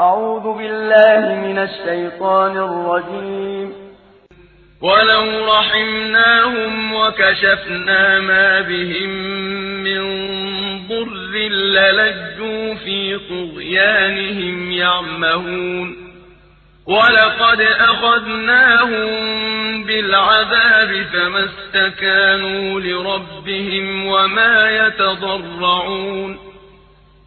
أعوذ بالله من الشيطان الرجيم. ولو رحمناهم وكشفنا ما بهم من ضر للجوا في طغيانهم يعمهون. ولقد أخذناهم بالعذاب فما استكانوا لربهم وما يتضرعون.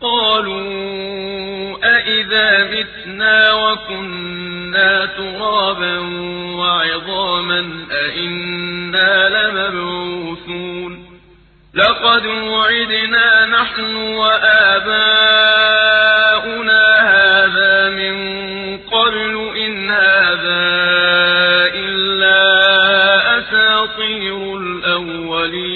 قالوا أئذا متنا وكنا ترابا وعظاما أئنا لمبعوثون لقد وعدنا نحن وآباؤنا هذا من قبل إن هذا إلا أساطير الأولين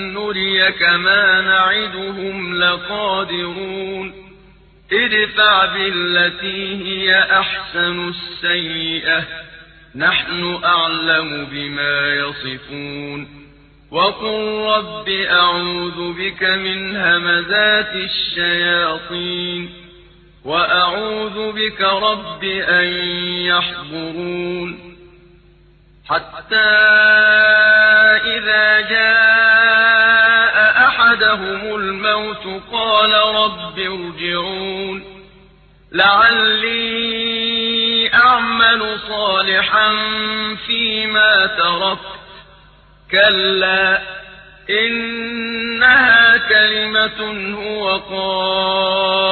نريك ما نعدهم لقادرون. ادفع بالتي هي أحسن السيئة. نحن أعلم بما يصفون. وقل رب أعوذ بك من همزات الشياطين. وأعوذ بك رب أن يحضرون. حتى إذا جاء أحدهم الموت قال رب ارجعون. لعلي أعمل صالحا فيما تركت. كلا إنها كلمة هو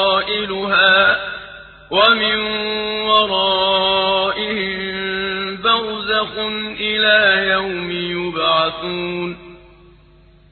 قائلها ومن ورائهم برزخ إلى يوم يبعثون.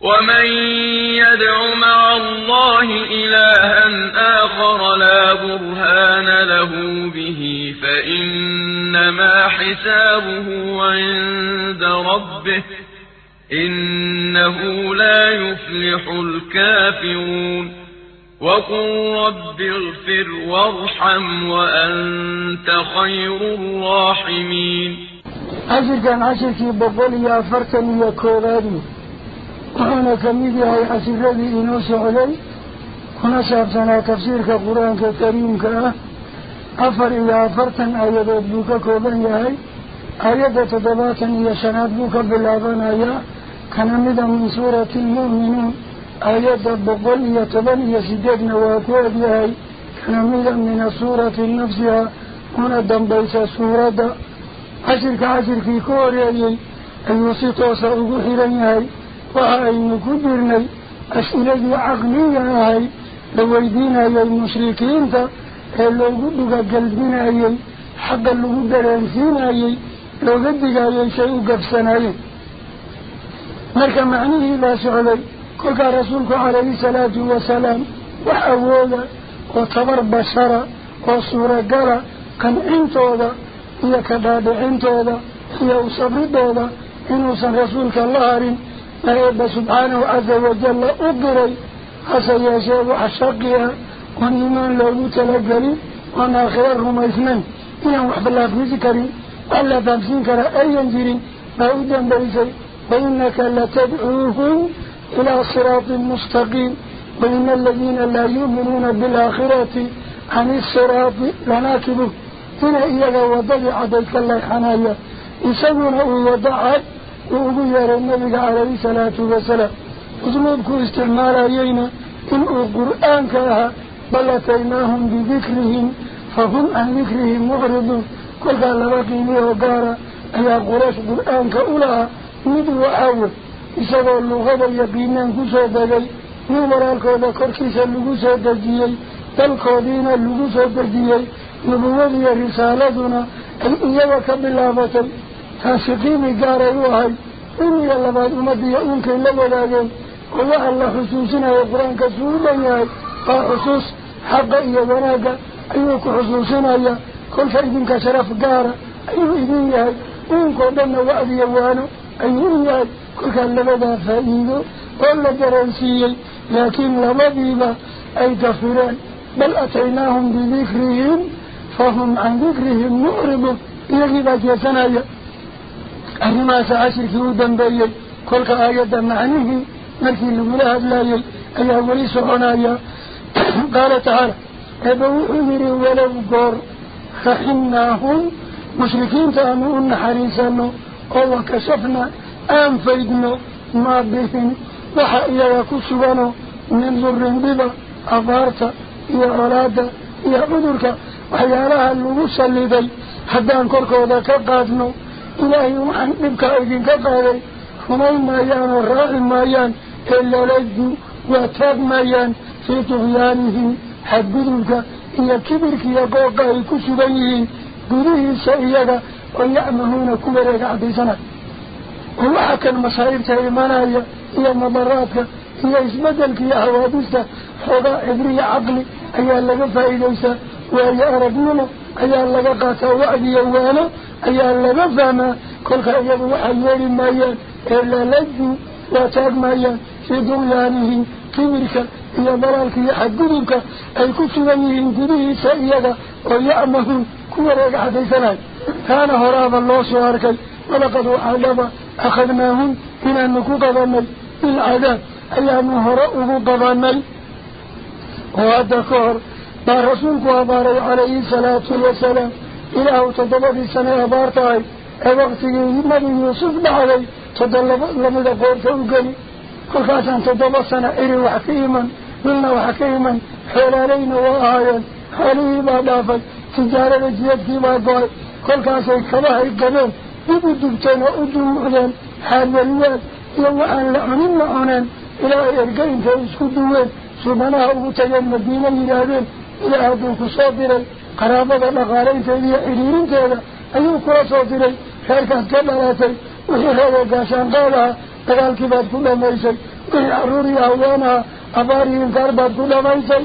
ومن يدع مع الله إلها آخر لا برهان له به فإنما حسابه عند ربه إنه لا يفلح الكافرون وقل رب اغفر وارحم وأنت خير الراحمين عشر كان عشر كي بقول يا فرتن يا وأنا كميدي هاي عشر الذي إنوس علي كنا سابسنا تفسير كقرآن كريم أفر يا فرتن آيات بوك كولان يا هاي. آيات تدباتا يا شناد بوك باللابان آيات كان مدى من سورة المؤمنون آيات بقول يا تبن يا سيدنا وأكواد يا هاي. كان مدى من سورة نفسها هنا دنبيس سورة. عشر كعشر في كوريا أي سيطوس أبو حيران هاي. وهاي مكبرني أسئلة عقلية هاي. لويدينا يا المشركين تا لو قدك قلبنا هاي اللي قدرين فينا هاي لو قدك هاي شيء قفسنا هاي. مركا معنيه لا سعلي كلك رسولك عليه الصلاة والسلام وحوولا وتبر بشرة وصورة قرى كان انتوضا هي كدادعينتودا هي وصبردودا إنوسا رسولك الله أرين أيضا سبحانه عز وجل أقري حسا يشيب حشقيا ونيمان لو تلقلي وأن آخرهم اثنين. إنهم وحب الله في ذكري وألا تمسين كرا أي ينجرين فأودا بيسي وإنك لتدعوهم إلى صراط مستقيم. وإن الذين لا يؤمنون بالآخرة عن الصراط لناكبه هنا إياك وضعي عديك الله حنايا. يسمونه وضعت وأغير النبي عليه الصلاة والسلام وزنوبك استعمال أيينا إن القرآن كاها بل أتيناهم بذكرهم فهم عن ذكرهم معرضون كل قال لبقيني وقارا أي قريش قرآن كأولها مدو أول إسابة اللغة يقينا كسو دجي نمرالكودا كوركيسا لغسو دجيي soo dejiyey nubuwadiiyo risaaladuna ay iyaga ka bilaabatay فاسقين قارا يوهي إني الله بعد أمدي يؤونك إلا ملاقين الله الله حسوسنا يقران كسولا ياهي فالحسوس حقا إيا بناكا أيوك حسوسنا يا كل شيء منك شرف قارا أيو إذن ياهي إنك ودن وعدي يوانو أيو ياهي كل كان لبدا فائدو ولا جرنسيي لكن لمديبا أي تفران بل أتيناهم بذكرهم فهم عن ذكرهم معرضوا يغيبا جيسانا ياهي أهما سعشر كيودا بيي كل آية معنيه مركي لملاها بلاي أي أولي سعنايا قال تعالى أبو أمر ولو قر فحناهم مشركين تأمون حريسانو أو كشفنا أنفيدنا ما بهم. وحا يكسبانو من ذر بضا أبارتا iyo colaada iyo cudurka waxyaalaha lagu salliday haddaan korkooda ka qaadno إلهي وحن نبكى أجين كفاري خمي مايان والراغ مايان إلا لجو واتاب مايان في طغيانه حبدوك إيا كبرك يا قوقا يكسو بيه قدوه السيئة ويأمنون كبريك عبي سنة الله كان مصائب تايمانايا إيا مضراتك. إيا إسمدلك يا حوادثة حضاء عبري عقلي أيها اللقفة إليسا ويأربونه أي الله قاتا وعدي يوانا أي الله فهم كل خير وحيور مايا إلا لجو لا تاق مايا في دولانه كمرك يا ضلالك يا حقودك أي كسوانيهم كده سيئة ويأمهم كوريك حديثنا كان هراب الله سواركا ولقد أعلم أخذناهم إلى أنك قضمي بالعذاب. أي أنه هراؤه قضمي وهذا كهر ما رسولك أباري عليه الصلاة والسلام إله تضبط سنة أبارتاي وقت النبي يوسف بعدي تضلب لمدى قورته وقلي كل كاسان تضبط سنة إري وحكيما قلنا وحكيما حول علينا وآيا حاليه ما دافت تجارة جيد كما قال كل كاسان كباه القبل يبو دبتين وأدو مؤذن حال والوال يوم أن لعنين لعنين إلى إرقين فيسكو دوين subanaha ugu soo diray reerkaas ka dhalatay wixii reega gaashaan qaadaha dagaalkii baad ku dhamaysay wixii caruur iyo haweenaha abaar iyo inkaar baad ku dhamaysay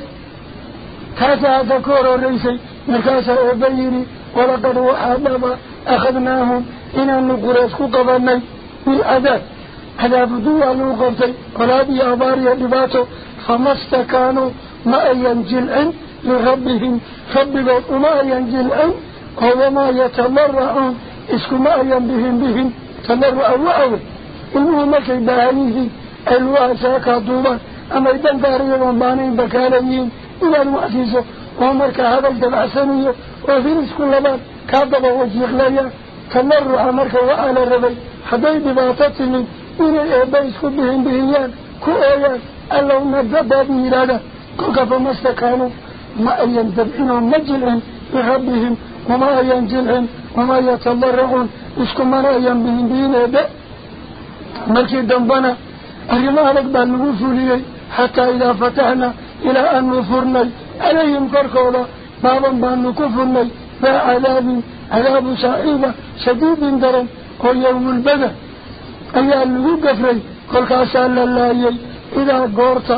taasaa hadda ka hor horeysay markaasaa eebba yidhi walaqad waxaa dhaba akhadnaahum inaanu qureys ku qabanay bilcadaab cadaabu duwaa lagu qabtay colaad iyo abaar iyo dhibaato فما استكانوا ما ينجلعن لربهم ربهم وما ينجلعن وما يتمرعون اسكو ما ينبهم بهم تمرع وعوه إنه مكي باهيه الواساكا دوبا أما إذن داري ومبانين بكاليين إلى المعسيسة ومركا هذا الدبعسانية وفي اسكو لبان كاضب وجيخ ليا تمرع مركا وعلى الربي حدي بباطتني إلى إيبايسكو بهم بهيان إيان اللهم الدباب ميلادا كوكا فما استكانوا ما أين دبعنا مجلهم بربهم وما جلهم وما يتضرعون اسكو ما أين بهم بين يدا ملكي دنبنا. أرما لك بالنغفولي حتى إذا فتحنا إلى أن نفرنا. عليهم كركولا. بابا بأن كفرنا فعذاب عذاب صعيبة شديد درم ويوم البدء أيها اللغو قفري كل كاسال الله إذا قرت.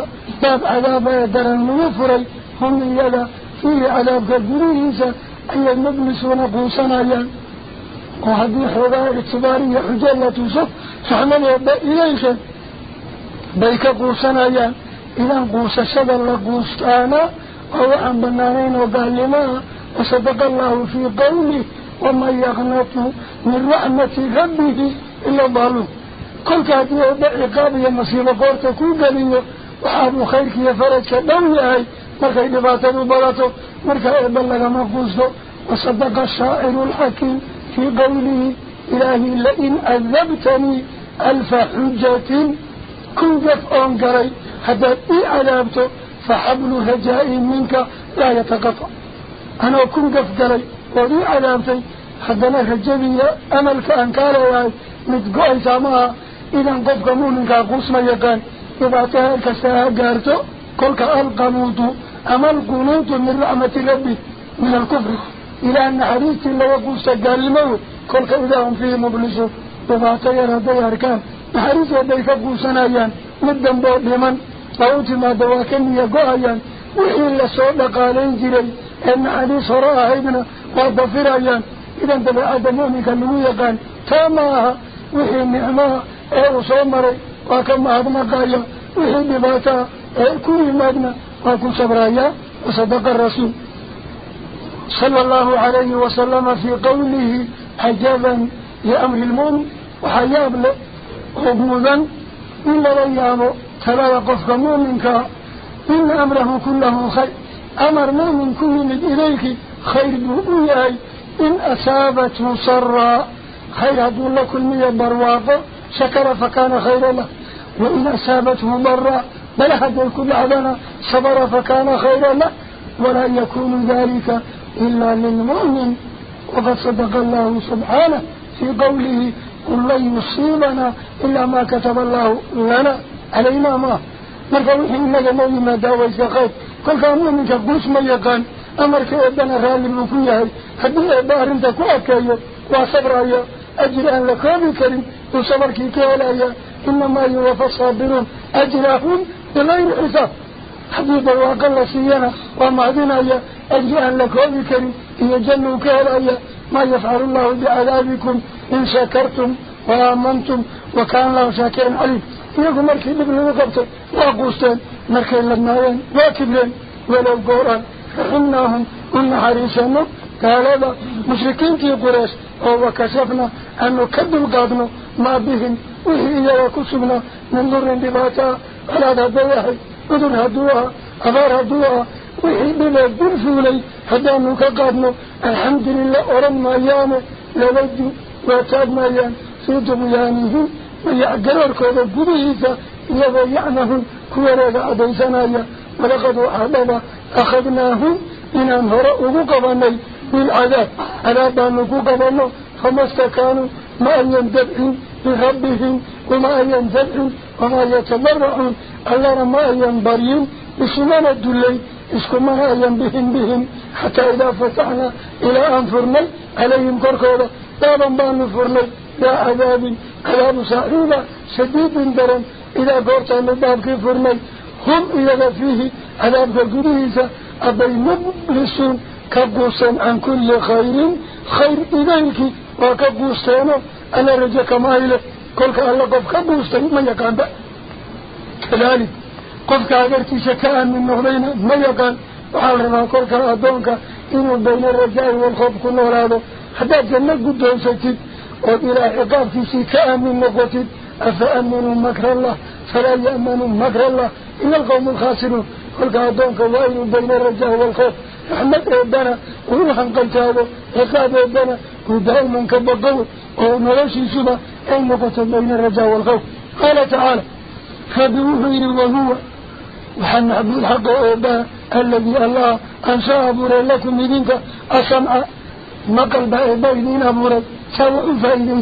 باب عذاب يدر المغفري هم يلا فيه عذاب كبيريسا أي المجلسون قوسنا يان وهذه حضاء اعتبارية حجالة يوسف فحمل يبدأ إليك. بيك قوسنا يان إذا قوس شبا لقوستانا أو عن بنانين وقال لما وصدق الله في قوله. ومن يغنط من رحمة ربه إلا ciqaab iyo masiibo qoorta kuu geliyo waxaabuu khayrka iyo farajka dhow yahay مركا إبباته مبالته مركا إبلغ مفوزه وصدق الشاعر الحكيم في قوله إلهي لئن أذبتني ألف حجة كن كنجف أنقري حتى إي علامته فحبل هجائي منك لا يتقطع. أنا كن كنجف قري وإي علامتي حتى نهجبي كان أنكاري نتقعي سامها إذا انقف كاقوس ما يقال، إذا تهلك ساقرته كلك ألقى موته أما القنوط من رحمة ربي من الكفر إلى أن حديث الله يقول سجال الموت. كلك إذا هم فيه مبلسون. إذا تير هذي أركان. حديث يديك قوسنايان مدن بوض لمن؟ فأوتي ما دواكن يقوهيان. وحين لسوء قالين جري أن حديث ابن وضفر أيان إذا أنت بعد مؤمنك اللي يقال. تاماها وحين نعمها أو صومري وكما مقايا وحين بباتا. كل مدنا وكل صبرايا وصدق الرسول. صلى الله عليه وسلم في قوله حجابا لأمر المؤمن وحياب له غموذا إلا ليامه تلا يقف مؤمنك إن أمره كله خير. أمر مؤمن كل من إليك خير بؤياي إن أسابته سرا خير هدو الله كل مية برواقه شكر فكان خيرا له. وإن أسابته ضرا بل أحد يكون لعبنا صبر فكان خيرا له ولا يكون ذلك إلا للمؤمن؟ وقد صدق الله سبحانه في قوله قل لن يصيبنا إلا ما كتب الله لنا. علينا ما؟ مركبه إنك مؤمن ما داوي سقيت كل مؤمن كبوس من يقان أمرك أبنا غال المفيه حدوه أبار انت كواك أيه وصبر أيه أجل أن لقابي كريم وصبر كي كالا أيه إنما يوفى الصابرون. أجلهم غير حساب حديث بواق الله سينا وما دين يا أجل أن لكم كريم إن جنوا كهلأي ما يفعل الله بعذابكم إن شكرتم وآمنتم وكان الله شاكرا عليم. إنكم مركي لبن وقبتر وقوستين مركي لبنائين وكبرين ولو قرآن. فحناهم أن حريسانهم قال هذا مشركين في قريش. أو كشفنا أنه كذب قادنا ما بهم. وهي إذا وكسبنا من ضر بباتا. خلاد هذا واحد أذن هذا أغار هذا وحيدنا برسولي هذا أنك قادنا الحمد لله أرم أيام لبدي واتاب مايان سيد ميانه ويعقررك هذا بريسة إذا ضيعناه كوريك عدي سنايا ولقد أعلم أخذناه إن أنهر أغقبني بالعذاب على بان أغقبنا فما استكانوا ما أن يندبعوا بربهم وما أن يندبعوا وما يتضرعون ألا ما ينبريون بسمان الدلي اسكما ينبهم بهم حتى إذا فتحنا إلى أنفرني عليهم كركوذا بابا بان فرني لا عذاب عذاب صعيدة شديد درن إذا قرت أن الباب كفرني هم إذا فيه عذاب كقريسة أبي مبلسون كبوسا عن كل خير خير إليك وكبوستانا أنا كلك الله قف كبوستان ما يكان بأ كذلك قفك أغرتي شكاء من نغلين ما يكان وحالنا كلك أدونك إنه بين الرجاء والخوف كله هذا حتى جنة قدام ستيد وإلى عقابتي كأمن نقوتد أفأمنوا مكر الله فلا يأمنوا مكر الله إلا القوم الخاسرون قل قادونك وإن بين الرجاء والخوف رحمة كبقوا ونرشي سبا أي نقوة بين الرجاء والخوف. قال تعالى فبوحير وهو وحن عبد الحق أبا الذي الله أنشأ أبورا لكم منك أسمع مقل بأبين أبورا سوء فإذن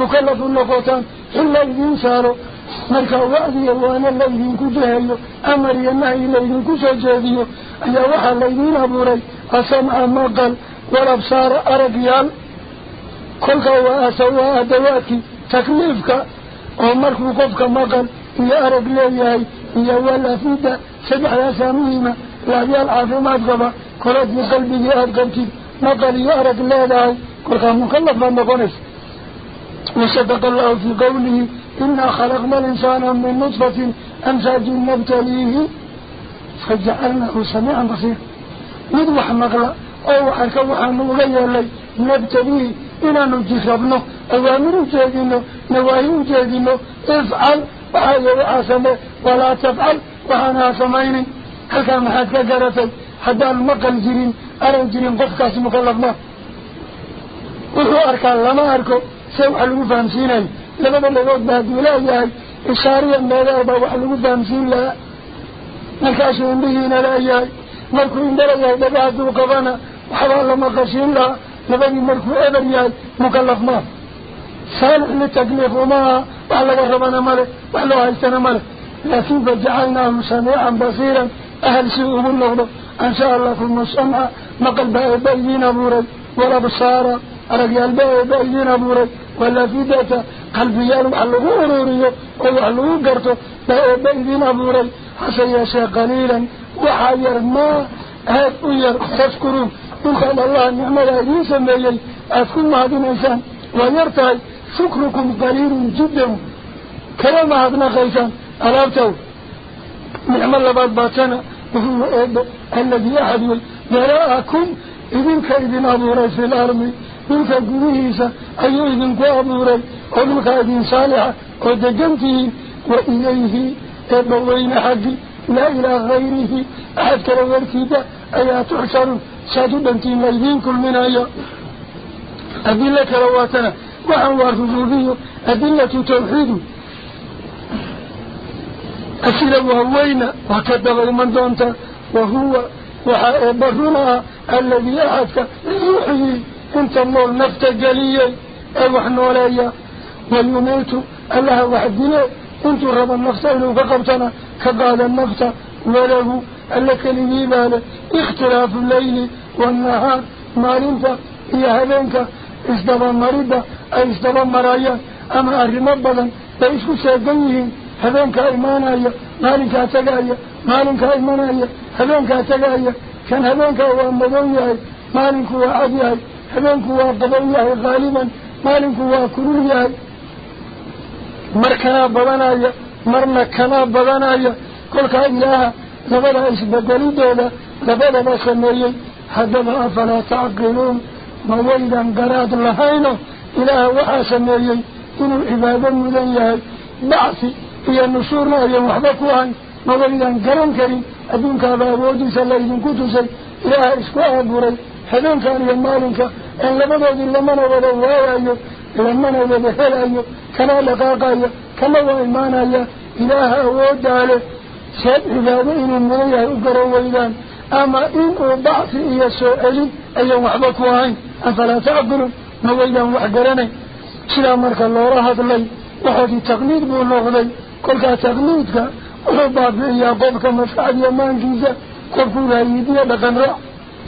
مكلف النقوتان إلا wacdiya waana laydinku jahayo amar iyo nahyi laydinku soo jeediyo ayaa waxaa laydiin abuuray asamca maqal walabsaara aragyaal كل كوا سوا دواتي تكليفك عمرك وقفك مقل يا رب لي هاي يا ولا فدا سبع لا سميمة لا يال عظيم أبغى كرات مقلبي أبغتي مقل يا رب لي يا كل كم مكلف ما نقولش وصدق الله في قوله إنا خلقنا الإنسان من نطفة أمزاج نبتليه فجعلناه سميعا بصير نذبح مقلع أو حكو عنه غير لي نبتليه إنا نجربنه أوامر جادينه نواهي جادينه افعل وحاجة وحاسمه ولا تفعل وحنا سميني هل كان محادك قرتي حتى المقل جرين أرى جرين قفكاس مكلفنا. وهو أركان لما أركو سوى حلو فهمسيني لما بلغوت بهدو لا يهي إشاريا ماذا أربا وحلو فهمسين لها markaasuu indhihiina leeyahay markuu indhalayahay dhaga hadduu qabana waxbaa lama qashiin lahaa لبني مركو ابن مكلف ما صالح لتقليف وما وعلى ربنا ملك وعلى عيسنا ملك لكن فجعلناه سميعا بصيرا أهل سيئه النغضة أن شاء الله كل مصمع نقل بأيبين أبوري ولا بصارة رجال بأيبين أبوري ولا في ذاته قلب يالو علو غروري أو علو قرطو بأيبين أبوري حسيا شيء قليلا وحير ما هاتو يرخف وقال الله نعم الله. الذي يسمي أفكم مع هذا الإنسان ويرتعي شكركم قليل جدا. كلام هذا الإنسان ألابتو نعم الله بعد باتنا الذي أحد يراءكم إذنك إذن أبوري في الأرمي إذنك قريسة أي إذنك أبوري أبوك إذن صالحة ودجنته وإليه تبوين حقي. لا إلى غيره. أحد كلا وركيدة أيها تحسن سادود بنتي لذين كل من أيها أدلة رواتنا. وحوار ذوبيه أدلة توحيد أسئلة وهوينا. وكبغ من دونته وهو وحبرنا الذي أحدك يوحي. أنت الله النفط الجلي أوحن ولي ويميت الله وحدنا كنت رب النفط إنه فقمتنا كقال النفط وله. ألك لذي مال اختلاف الليل. والنهار مارنت هي هبينك اصدبا مريدة أي اصدبا مرايا أما ارمبا بيسكو سيدنيه هبينك ايمانا ايا مالنك اتقا ايا مالنك ايمانا ايا هبينك اتقا ايا كان هبينك هو مضوني اي مالنك هو عدي اي هبينك هو ضبوني اي غالبا مالنك هو كروني اي مركنا بغانا ايا مرنكنا بغانا ايا كلك ايها لبدا اسبدالي دولا لبدا ما سميه هذا أفلا تعقلون مويدا قراد لهين إلى وحى سميين إنه عبادة مذيئة بعث هي النصور هي محبكها مويدا قرن كريم أدنك أبا أبود سلا إذن كتوسا إلى إسكوا أبوري حدن كان يمالك إن لم أبد إلا من أبد الله أيه إلا من أبد هل أيه كما لقاق أيه كما هو إيمان أيه إله أبود عليه سيد عبادة إنه مذيئة أقرأ ويدان أما إن ضعف إيا سؤالي أي احبك وهين أفلا تعبروا؟ تعبر نويدا وحقرني سلا مرك الله رهض لي وحدي تقنيد بولوغ لي كلها تقنيد وحباب إيا قبك مفعل يمان جيزة كفولا يدي لغن رأ.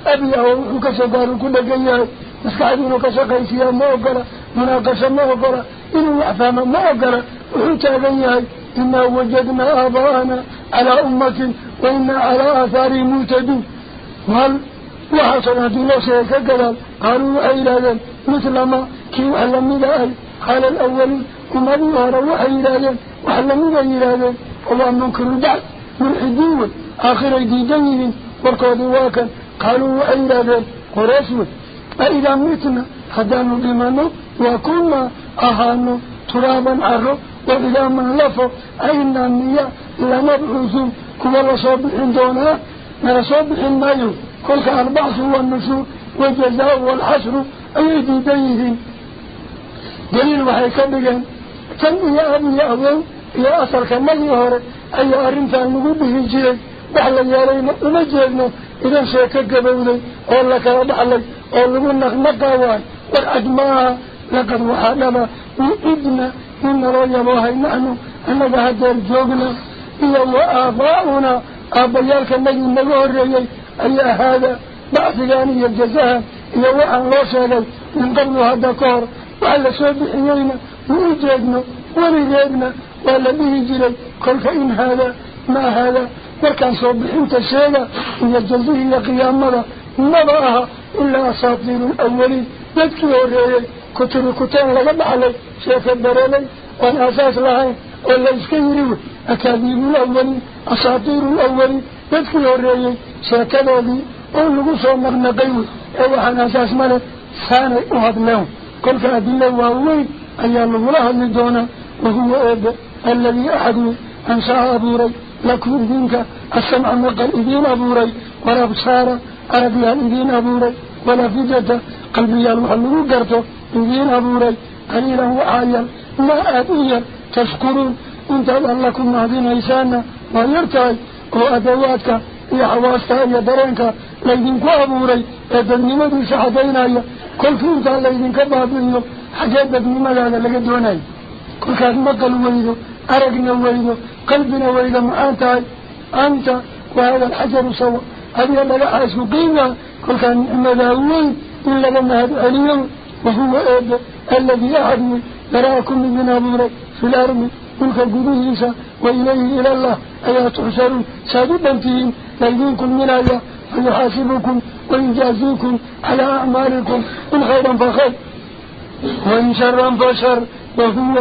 أبي أو كسدار كل جيا مسكعدين كسقي فيها ما أقرى مناقشة ما أقرى إن وعفانا ما أقرى وحتى جيا إنا وجدنا آباءنا على أمة وإن على أثار مهتدون وهل وحصل هدول الشيء كالقلال قالوا أيلا ذا مثل ما كيو علم إلهي قال الأول كما روحوا أيلا ذا وحلموا أيلا ذا الله منكر دعت ملحدون آخر جديدين وكاذواكا قالوا أيلا ذا قراسوا أيلا متنا هدانوا بمنو؟ وكما أهانوا ترابا عرب وإلى من لفوا أينا النية؟ لمبعوثوا كما الله صبحين دونها ما صبحين مايو كلك البعث والنشور والجزاء والحشر أيدي بيهن دليل وحي كبيرا كم يا أبي يا أبو؟ يا أسر كم يهور أي أرمت أن نقول به جيل بحل يا رينا وما جيلنا إذا شاكك قبولي. أقول لك رب علي أقول لك أنك مقاوان والأجماع لقد وحادما من إبنا من رأي الله نحن. أنا بهذا الجوغنا هي وآباؤنا أبيالك النجو النجو الرجل أي هذا بعث جانية الجزاء. هي وعن رسالي من قبل هذا كار. وعلى سبب حيينا ويجيبنا ويجيبنا وعلى به جلي كل فإن هذا ما هذا. وكان صبح تسيلا إن الجزاء هي قيام مرة. نضعها إلا أساطير الأولين. يدكي الرجل كتر كتان لقب علي. شيخ الدرالي وأن أساس لها أولا يسكي أكاذيب الأول أساطير الأولي يدخل الرئيين شاكدوا بي أولو قصوا أو أولوحان أساس ملا ساني أهد لهم كل كهد الله وهوين أيها الله الله اللي دونا وهو أبا الذي أحده أنساء أبوري لكم دينك السمع مقال إذين أبوري ولا بصارة أربيها إذين أبوري ولا فجدة قلبي المحلو قرته إذين أبوري قليلا وعايا ما أبيا تشكرون أنت أبعل لكم مهدين إيسانا ويرتعي وأدواتك يا حواسك يا درنك ليدن كأبوري يدن نمد سحبين أي كل فوتا ليدن كبابين حجابة نمد هذا لقدوني كل كاد مقل ويدو أرقنا ويدو قلبنا ويدو معاتي أنت وهذا الحجر سوى هذا لك عاش مقيمة. كل كان نمد أولي إلا لما هذا اليوم وهو أبو الذي أعدني يراكم من أبوري في الأرمي dhulka gudihiisa wa ilayhi ilallah ayaa tuxsharuun saad u dhantihiin laydin kulminaya fayuxaasibukum ويجازيكم على أعمالكم إن خيرا فخير وإن شرا فشر وهو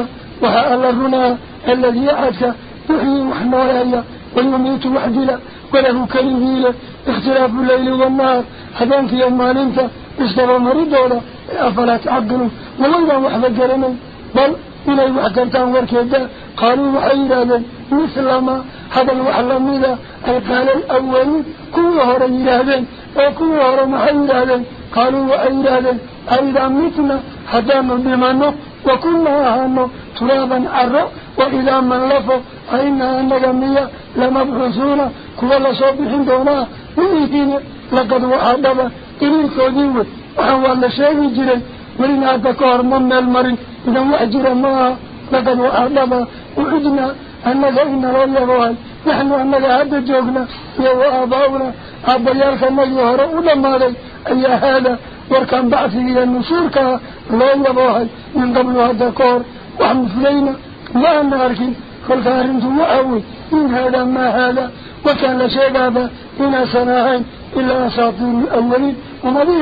وحال الرنا الذي يعدك يحيي وحنايا ويميت وحدلا وله كلمه اختلاف الليل والنهار هذانك يوم ما انت استوى مريدولا أفلا تعقلوا وإذا وحبا قرنوا بل إلي وحكرتان وركيدا قالوا وحيرادا مثل ما هذا الوحلميدا أي قال الأولين كل هورا يرادا وكل هورا محيرادا قالوا وحيرادا أيضا مثلنا حتى نبمانو وكنا أهانو ترابا عرا وإذا من لفو أئنا أنك مية لمبعثون كوالا صوبحين دونا وإذين لقد وحدبا إلي كوديوه وحوال شيء جري ولن أتكار من المرين إذا وحجر ما لقد وحدبا وعدنا أنك إن بوهي نحن أنك هذا جوغنا يا وآباؤنا أبيالك النجي هرؤنا مالي أي هذا وكان بعثي إلى النصورك لا يبوهي من قبل هذا كور وحمفلينا ما ناركين فالكارنت وعوي إن هذا ما هذا وكان شيئا إن سناهين إلا أساطير الأولين وما به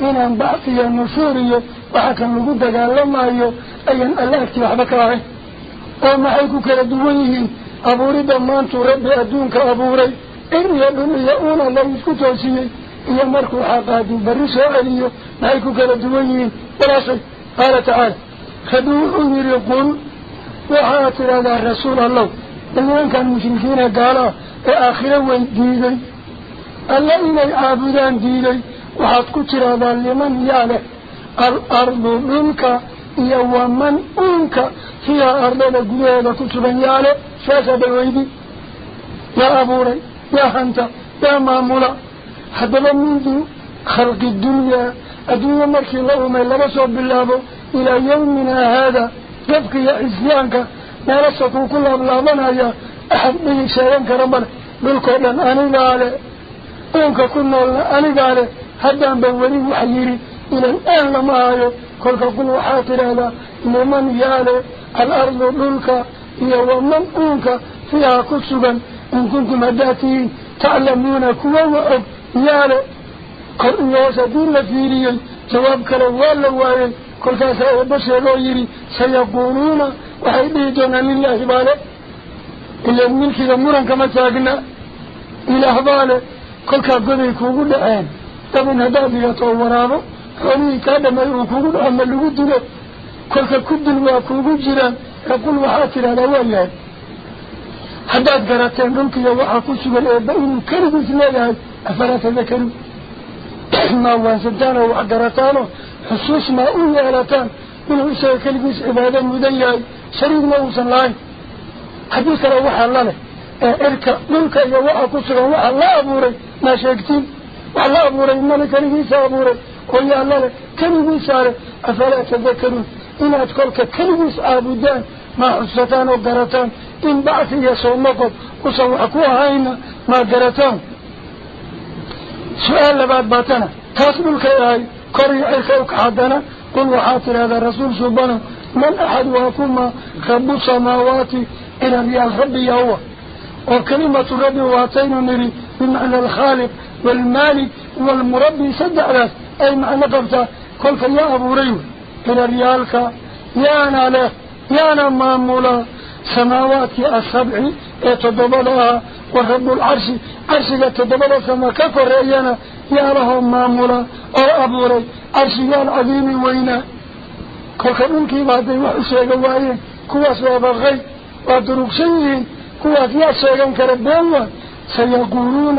إيانا أي دافيري وهين وأي قرن كل أولي جيدنا أدلة كدام ميسا هي عقل أريد أن الله يوم من وحاول إن إلى كل عابدان حتى أدلة أن قرتان طلباتنا وحاول إن أغادان إن بعثي النصوري وحكم لقد قال أيو أين الله اكتب حبك راعي وما حيكو كلا دويه أبوري دمانتو ربي أدونك أبوري إن يبن يؤون الله. يسكو توسيه إيا مركو حقادي برسو عليو ما حيكو وحاتر هذا لمن ياله الأرض منك يوم من أنك فيها أرضنا قليلة كتبا ياله شاشة بالويدي يا أبوري يا هنتا يا مامولا. حتى منذ خلق الدنيا. الدنيا مركي الله ما لبسوا بالله إلى يومنا هذا يبقي عزيانك ما لسكوا هذا بولي وحيري إلى الآن لما هايو كل كل وحاتر هذا لمن يالي الأرض ملك هي ومن أنك فيها كسبا إن كنتم هداتين تعلمون كوا وأب يالي كل يوسدين لفيري جواب كالوال لواي كل كاسا وبشر يري سيقولون وحيديدون لله باله إلا الملك ذمورا كما تاقنا إلى أهباله كل كابقذي طبعا dilo kolka ku dil waa kuugu jiraan yaqul waxaad tidhahdaa waa yahay haddaad garateen dhulkiiyo waxaa ku sugan eeba inuu keligiis leeyahay afalaa tadakaruun maa waansantaan oo wax garataanoo xusuus maa u yeelataan inuu isaga keligiis cibaado mudan yahay shariigna uusan lahayn haddii kale waxaa la leh ee cirka dhulka iyo waxaa ku sugan waxaa la abuuray maa sheegtiin wax la abuuray male keligiisa abuuray ويا الله كلمة سارة أفلا تذكرون؟ إن أتكلك كلمة عابدان؟ ما حسطان وقرتان؟ إن بعث يسوع نقض وصوحكوها هين ما قرتان. سؤال لبعد باتنا. تصبر كيهاي كري عيكوك حدنا قل وحاطر هذا الرسول سبحانه. من أحد وكما رب السماوات إلى ريال ربي هو. وكلمة ربي واتين نري بمعنى الخالق. والمالك والمربي صدق ذلك أي معنى قبطة كل يا أبو ريو إلى ريالك يا أنا له يا أنا مامولا سماوات السبع يتضبلها ورب العرش عرشك تدبر سما كفر أيانا يا لهم مامولا أو أبوري عرشك العظيم وينا. كوكا منكي بعد وحشيك وايين كواس وابغي ودروكسيين كواس ياسيغان كربوا سيقولون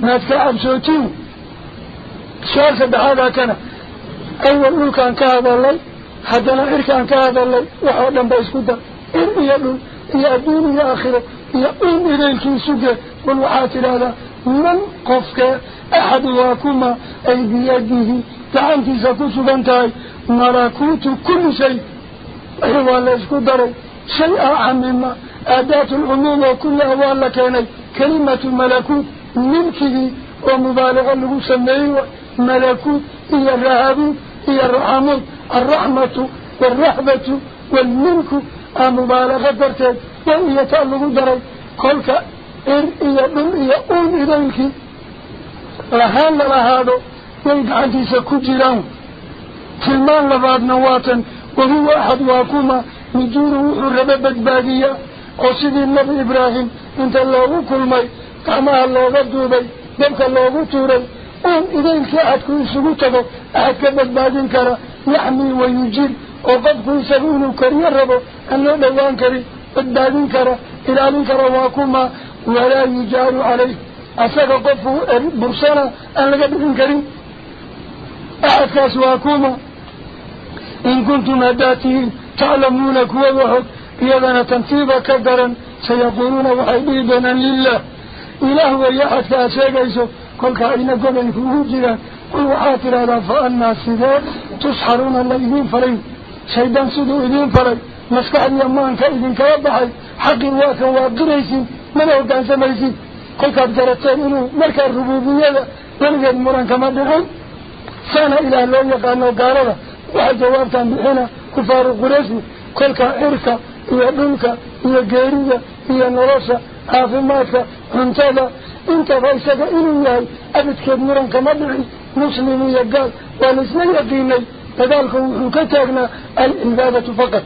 ما هي كأبسوتين وإسبوتين عربي في عذاب كيسا محادوا بندعيسين محادوا آسنيسين الكفر وارتكاب المعاصي ما كجوكتين الإيمان والضاعة ما يشكو دورتين إلى آخرك إلى عرشك باله أبو ريم مامولا حتى تاسو قرتين ما كأبسوتين سؤال سبحانه كان أول ملكان كهذا الليل حتى نعركان كهذا الليل وحولا بيسكو دا إن يلو يا دون يا آخرة يا أم إليك سجى والوحات هذا من أحد بيده تعنتي سكوت بنتاي ملكوت كل شيء هو الله دري شيء عمما أداة العموم وكل أول كان كلمة الملكوت ملكه ومبالغة له سميه ملكوت هي الرهاب هي الرحمة الرحمة والرهبة والملك مبالغة درتين وإن يتألق دري كلك إر إيا دل إيا أون إذنك لهان لهذا ويقعد سكجران تلمان لبعض كما الله غدوبي دمك الله توري أون إذنك أحد كل سبوته أحد كبدبادين كرا يحمي ويجير وقد كل سبون كريا ربو أنه دوان كري بدبادين كرا إلالين كرا واكما ولا يجار عليه أساق قفه برسانا أن لقد كريم أحد كاسواكما إن كنتم أداتين تعلمون كوا وحد يدنا تنتيبا إله ويحد كاسيقيسو كل كائنا قبل كوجنا قل وحاتر هذا فأنا سيدات تسحرون الذين فرين شيدان سدو إذين فرين مسكح اليمان كإذن كيبحي. حقي واكا وابدريسين من هو كان سميسين كل كابترتين إنه ملك الربوبية ولقد مران كما دعون سانا إلى الله يقانو قاربا waxay jawaabtaan bixina kufaaru qurayshni kolka cirka iyo dhulka iyo geerida iyo nolosha أعفو مالك انتظى انت فايسك إنه أبد كدمرا كمدعي مسلمي يقال والإسنى يقيني فذلك وكتغنى الإنبادة فقط.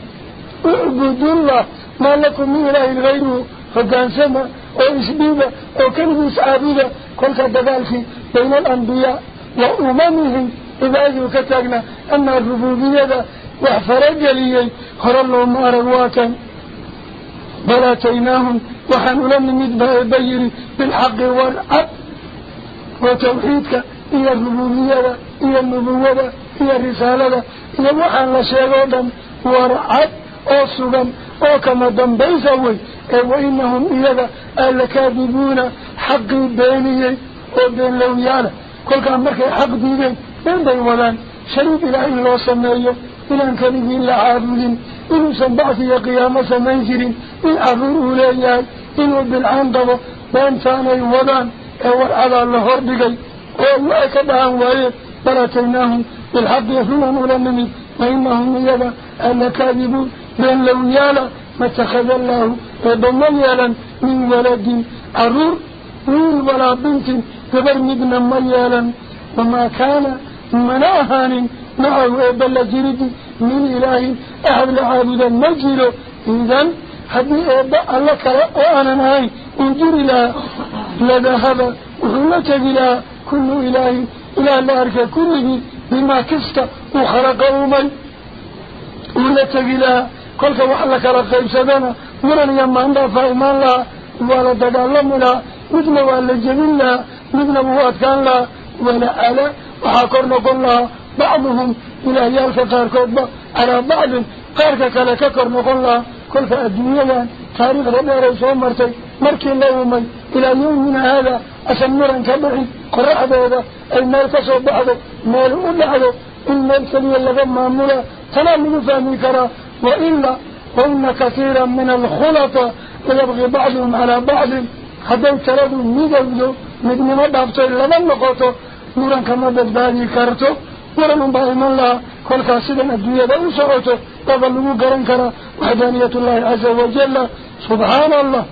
اعبد الله ما لكم من إله غيره. فقان سمى وإسبيبه وكلم إسعابيه كل كدغالك بين الأنبياء وأممهم. إبادة وكتغنى أن الربوبية وحفر الجليل خرى الله مارا واكا بلاتيناهم وحن لن يبين بالحق والعب وتوحيدك إلى الربوبية إلى النبوة إلى الرسالة إلى وحن لشيغوضا ورعب أصغا وكما دنبيزوي إيه وإنهم إذا الكاذبون حق بيني وبين لويانا كل كان مرك حق بيني من دي ولان. شريف إلى الله سمعيه إلى أن كذبين لعابلين إنه يا قيامة سننزل إن أغره ليال إنه بالعنضب بانسان يوضان أول على الهرب جاي. والله أكد عن وعيه براتيناهم بالحق يفلون ولمني وإنهم يلا أن كاذبون. لأن لو يالا ما اتخذ الله فبمن يالا من ولد. أرور من ولا بنت فبرمدنا ما يالا. وما كان مناهان نعم، إيه، معه إبا لجرد من إله أهل عابدا نجره إذن حد إيه، إبا لك وأنا هاي انجر إلى لذهب وحلت بلا كل إله إلى الأرك كله بما كست أخرى قوما وحلت بلا قلت وحلك رقيب سبانا ورن يما اندفع إيمان لا ولا تدعلم لا. مثل وعلى الجميل لا مثل وعد كان لا. ولا ألا وحاكر نقول بعضهم إلى يالك قاركوبة على بعض قاركك لككر مقلا كل الدنيا تاريخ ربي رسول مرتين. مركي اللومي إلى يومنا هذا أسمرا كبعي. قرع هذا. أي ما يتصب بعضه. ما يقول بعضه. إلا الكلية لغم مامولا تنام يفهمي كرا. وإلا وإن كثيرا من الخلطة يبغي بعضهم على بعض. حدو ترادو ميدو مدنما بابتو لما نقوتو نورا كما بباني كارتو ورمن بايم الله كل كاسدنا الدنيا دا وصعوته تظلوا قرنكرا وحدانية الله عز وجل سبحان الله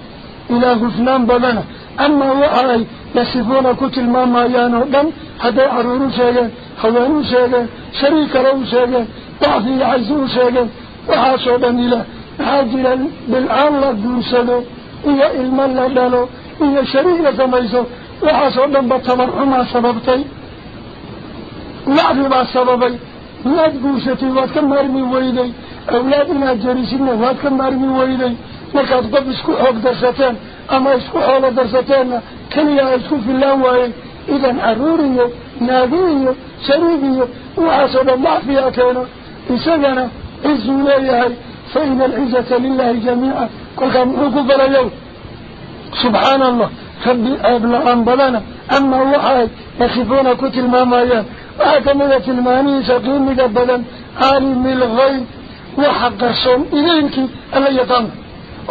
إلى غفنان بدنا أما وعي يسفون كتل ما ما يانو دم حدا عرورو شاقين حوانو شاقين شريك رو شاقين ضعفي عزو شاقين وحاسو بن عاجلا بالعام لدوسدو إيا إلما لدلو إيا شريك زميزو وحاسو بن بطبر عما سببتين نعرف ما سببي ناد قوستي واد كم مرمي ويدي أولادنا جريسين واد كم مرمي ويدي لقد قب اسكو حق درستان. أما اسكو حول درستان. كم يا اسكو في الله وعين إذن عروري نادي سريبي وعصب الله فيها كان إنسانا عز وليها فإن العزة لله جميعا. قل كم حقوق اليوم سبحان الله. خبي أبلغ بلانا. أما وحاي. يخفون كتل ما مايان أكمل في الماني سقيم مقبلا عالم الغيب وحق قرصون إذنك ألا يطن.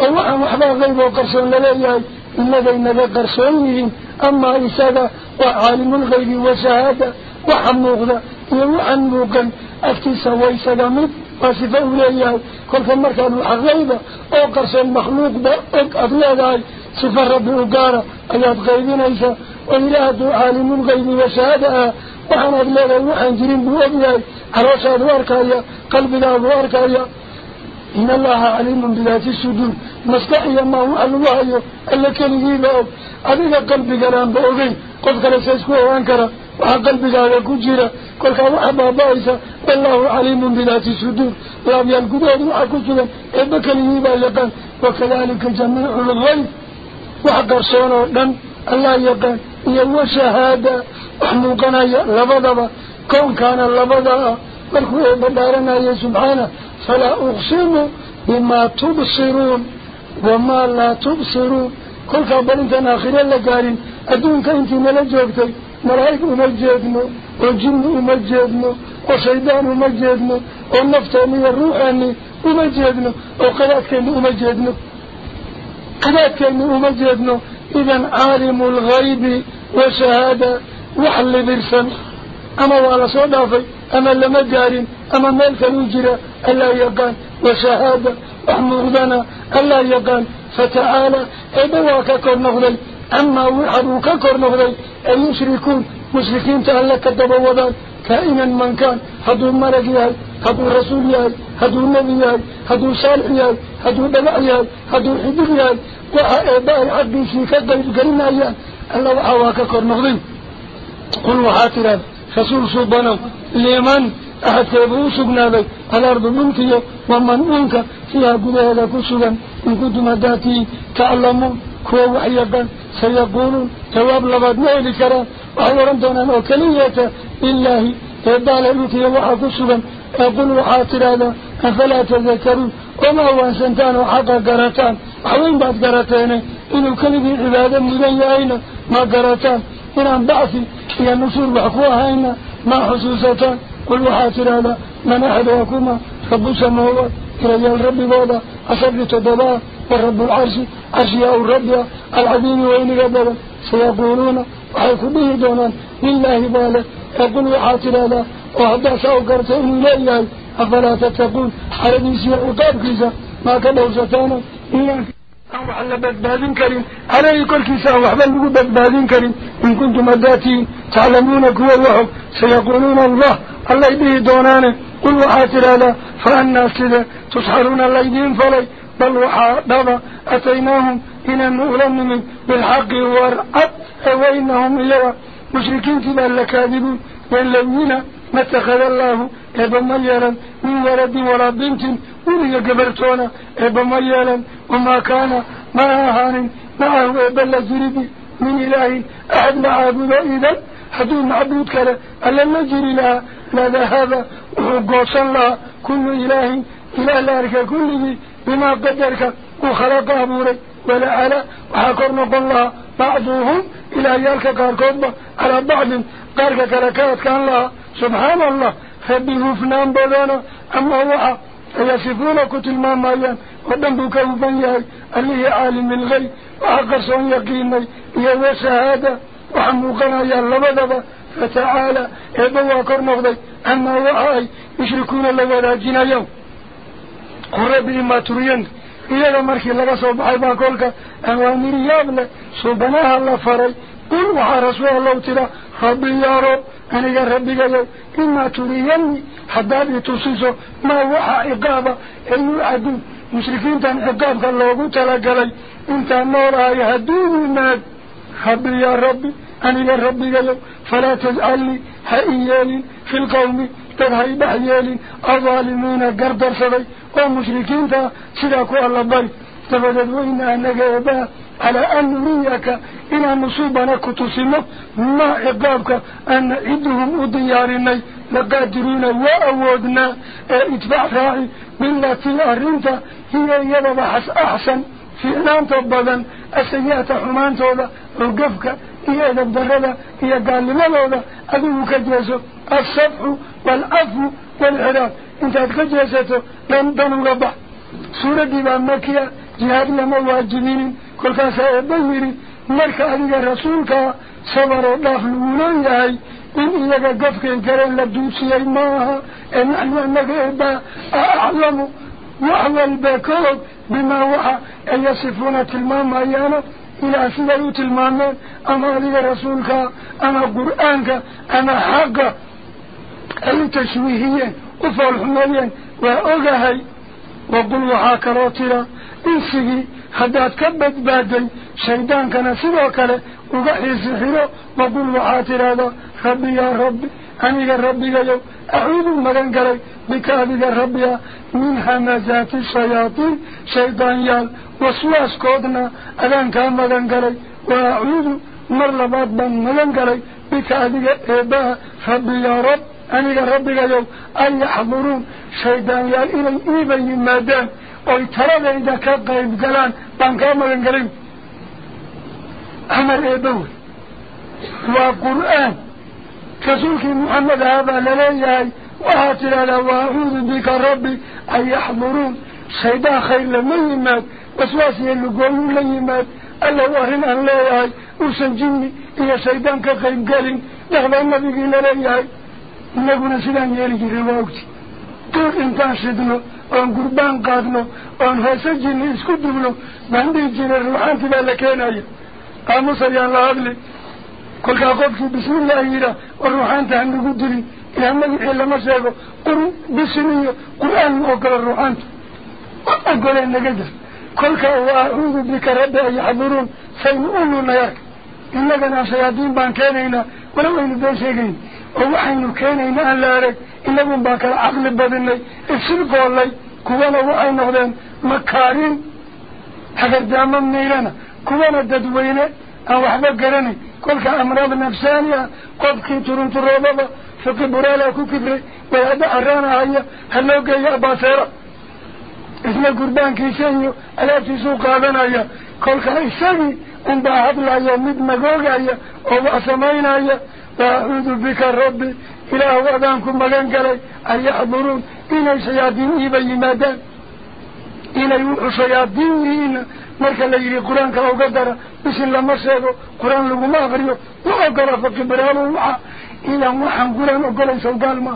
الله محبا غيب وقرصون للأيهاي إلا ذي نبا قرصونهم أما إسادة وعالم الغيب وسهادة وحموغدة يوحن بوقا أكتسا وإسادة مد وصفة أولئيهاي كل فمر كانوا الغيبة أو قرصون مخلوق بأك أبلاد هاي صفة ربي أقارة أياد غيبين إيسا وإله دو عالم الغيب وشهادة وحن أدلاغ وحن جرين بو أبيعي عراش أدوارك قلب الأدوارك أيا إن الله عليم بذات السدور مستحيا ما هو الله أيا ألا كان يجيب أب أبيك قلب قلان بأغي قد قلت سيسكوه أنكرا وحا قلب قلقو جيرا. قل كأوحبا بايسا. والله عليم بذات السدور لأبي القبار وحاك سلا إبا كان يجيب أيقا وكذلك جميع الغيب. وحا قرصونا الله يقان. وشهادة مقنا لبضبا كون كان لبضا مركوه بدارنا يا سبحانه فلا أقسم بما تبصرون وما لا تبصرون كل قبل انت ناخر الله قارن أدونك انت ملجوكتك مرايك ملجوكنا وجن ملجوكنا وشيدان ملجوكنا والنفتاني والروحاني ملجوكنا وقلاتك ملجوكنا قلاتك ملجوكنا إذا عالم الغيب وشهادة وحل درسا أما وعلى صدافي أما لما أما ملك الوجرة ألا يقان وشهادة أحمدنا ألا يقان فتعالى إبواك كرنغلي أما وحبوك كرنغلي أن المشركون مشركين تألك الدبوضان كائنا من كان هدو ملك يال هدو رسول يال هدو نبي يال هدو صالح يال هدو دمع يال هدو حدر يال وها إباء العبي في كذب القرنة يال الله أعواك كرنغضي قل وحاتران qaybgelinayaan alla waxaa waa ka kor noqday qul waxaa tidhahda rasuul suubanow liman axadkeebuu u sugnaaday alardu dhulkiyo waman dhulka fiiha gudaheeda ku sugan in kuntum haddaad tihiin taclamuun kuwa wax yaqaan sayaquuluun jawaab labaad ma heli karaan waxay odhan doonaan oo keliyeeta lilaahi eebbaale dhulkiyo waxaa ku sugan ee qul من أن ضعف إلى النفور بحقوها إنا ما حسوسة. كل حاتر هذا من أحد يكون رب السماوات رجال ربي بوضع أصبت الدباء والرب العرش أشياء الرب العظيم وإن قبل سيقولون. وحيكم به دونا لله بالا يقول حاتر هذا. وحدا سأقرت إن لا إله أفلا تتقول حربي سيء وقاب ما كبه ستانا إياك أو على بدبادين كريم. على كل كيسة وحبل مقول بدبادين كريم. إن كنتم أداتين تعلمون كل وحب سيقولون الله. الله يبيه دونانه قل وحاتر هذا فأنا سيدا تسحرون الله يبيهم فلي. بل وحبابا أتيناهم إن المؤلمين بالحق ورعب وإنهم إيوا مشركين تبا لكاذبون. وإن لونا ما اتخذ الله إبا مليرا من ورد بنت ولي قبرتونا إبا إيه ميالا وما كان ما هان ما هو إيه إبا لزربي من إله أحد معابد إذا حدود معبودك له ألا نجري لها لذا هذا وقوص الله كل إله إلا لارك كل ذي بما قدرك وخلق أبوري ولا على وحكرنا الله بعضهم إلى يالك كاركوبة على بعض قارك كركات كان الله سبحان الله فبهو فنان بذانا أما وحا فيصفون كتل ما مايان ودنبو كوفن يهي اللي عالم الغي وحقصون يقيني يهو شهادة وحموقنا يا اللبدبا فتعالى إبوا كرنغضي أما وعاي يشركون لولاجنا يوم. قل ربي ما تريد إذا مركي لغا صوبحي باكولك أوامر يابل صوبناها الله فري قل وحا رسول الله ترى ربي يا رب أنا ربي يا إما تريني حدابي تصيصو ما وحا عقابة. أيو عدو مشركين تان عقابك الله لك انت نورا يهدوني ماد ربي يا ربي أنا ربي يا فلا تجعلني حقيالي في القوم تدهي بحيالي الظالمين قردر سبي ومشركين تا سلاكو الله بي تفدد وإن أنك يبا على أن نريك إلى نصوبنا كتسمه ما إقابك أن عدهم أديارني لقادرون وأودنا اتبع راعي بالتي أرنت هي يبا أحسن. في نام تبضا السيئة حمان تودا وقفك هي دبدردا هي قال لماذا أدوه كجيسو الصفح والعفو والعراق. إنت كجيسته لن دنو سورة ديبان مكية جهاد لما واجبين كل كاسا يبيري مركا أدوك رسولك صبر الله لولا يهي إن إياك قفك كرين لدوسي ماها إن نحن أنك إبا أعلم وحوى الباكوك بما وحى أن يصفون تلمام أيانا إلى سيدة تلمامين أما لك رسولك أما قرآنك أما حق أي تشويهيين وفال حماليين وأغهي وقل وحاك روترا إنسي حداد كبت بادي شيطان كان سيدوك له وقحي سحره وقل وحاتر هذا ربي يا ربي أنيك ربي يو أعوذ مغن قري بك أبيك ربي من همزات الشياطين شيطان يال وسواس كودنا أذان كان مغن قري وأعوذ مر لبات بان مغن قري بك أبيك إبا ربي يا رب أنيك ربي يو أن يحضرون شيطان يال إلي إيبا مادان أو ترد إذا كبقى يبقلان بانكام ينقلين عمل إبوه وقرآن. كسوك محمد هذا لليجاي وهاتل على وعود بك ربي أي يحضرون. سيدا خير لميمات وسواسي اللقوم لميمات ألا وارن أن لا يهي أرسل جني إيا سيدا كخير قرن لغل النبي لليجاي نقول سيدا يلجي تقول إن كان سيدنا. Ruuxaantii baa la keenaya qaamus ayaan la hadli kolkaa qofkii bismillaahi yidhaah war ruuxaanta hanagu dilin ilaah magicii lama sheego qur bisin iyo qur-aan ma ogola ruuxaanta ma ogolee naga jir kolkaa wa acuudu bika rabbi an yaxduruun saynu u lunay arka innagana shayaadiin baan keenaynaa wala waynu been sheegayn oo waxaynu keenayna aan la arag inagun baa kala caqli badinay ifsil goollay kuwana waxay noqdeen makaariin hagardaamo miirana kuwana dadweyne aan waxba garanay kolka amraad nafsaaniya qofkii turunturoobaba fiqi buraala ku kibray wadaada araanahaya ha loo geeyo abaaseera isna gurbaankiisa iyo alaabtiisuu qaadanaya kolka isagii unbaa hadlaya mid magoogaya oo wax samaynaya waacuudu bika rabbi إلى أوضانكم مغنقلي أن يحضرون إلى سيادينه بيمادان إلى يوح سيادينهين مالك اللي يري قرآن كلاو قدر بسن لما سيادو قرآن لغو ما أغريو ما أغرى فكبرانو وحا. إلى موحن قرآن أغلان سوقال ما.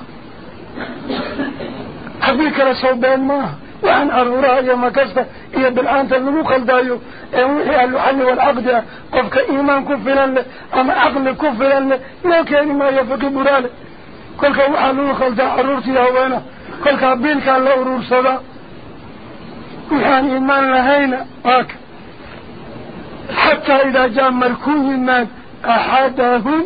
حبيك لسوبان ما. وعن أرورا يا مكاستا إيا بالآن تلغو خلدايو. أموحي أهل الحل والعقد قفك إيمان كفلان أما عقل كفلان لو كان ما يفكبرانه kolka waxaa lagu khaldaa caruurtii haweena kolkaa biilkaa la uruursadaa وحان إيمان لهينا واك حتى إذا جاء مركو يماد أحدهم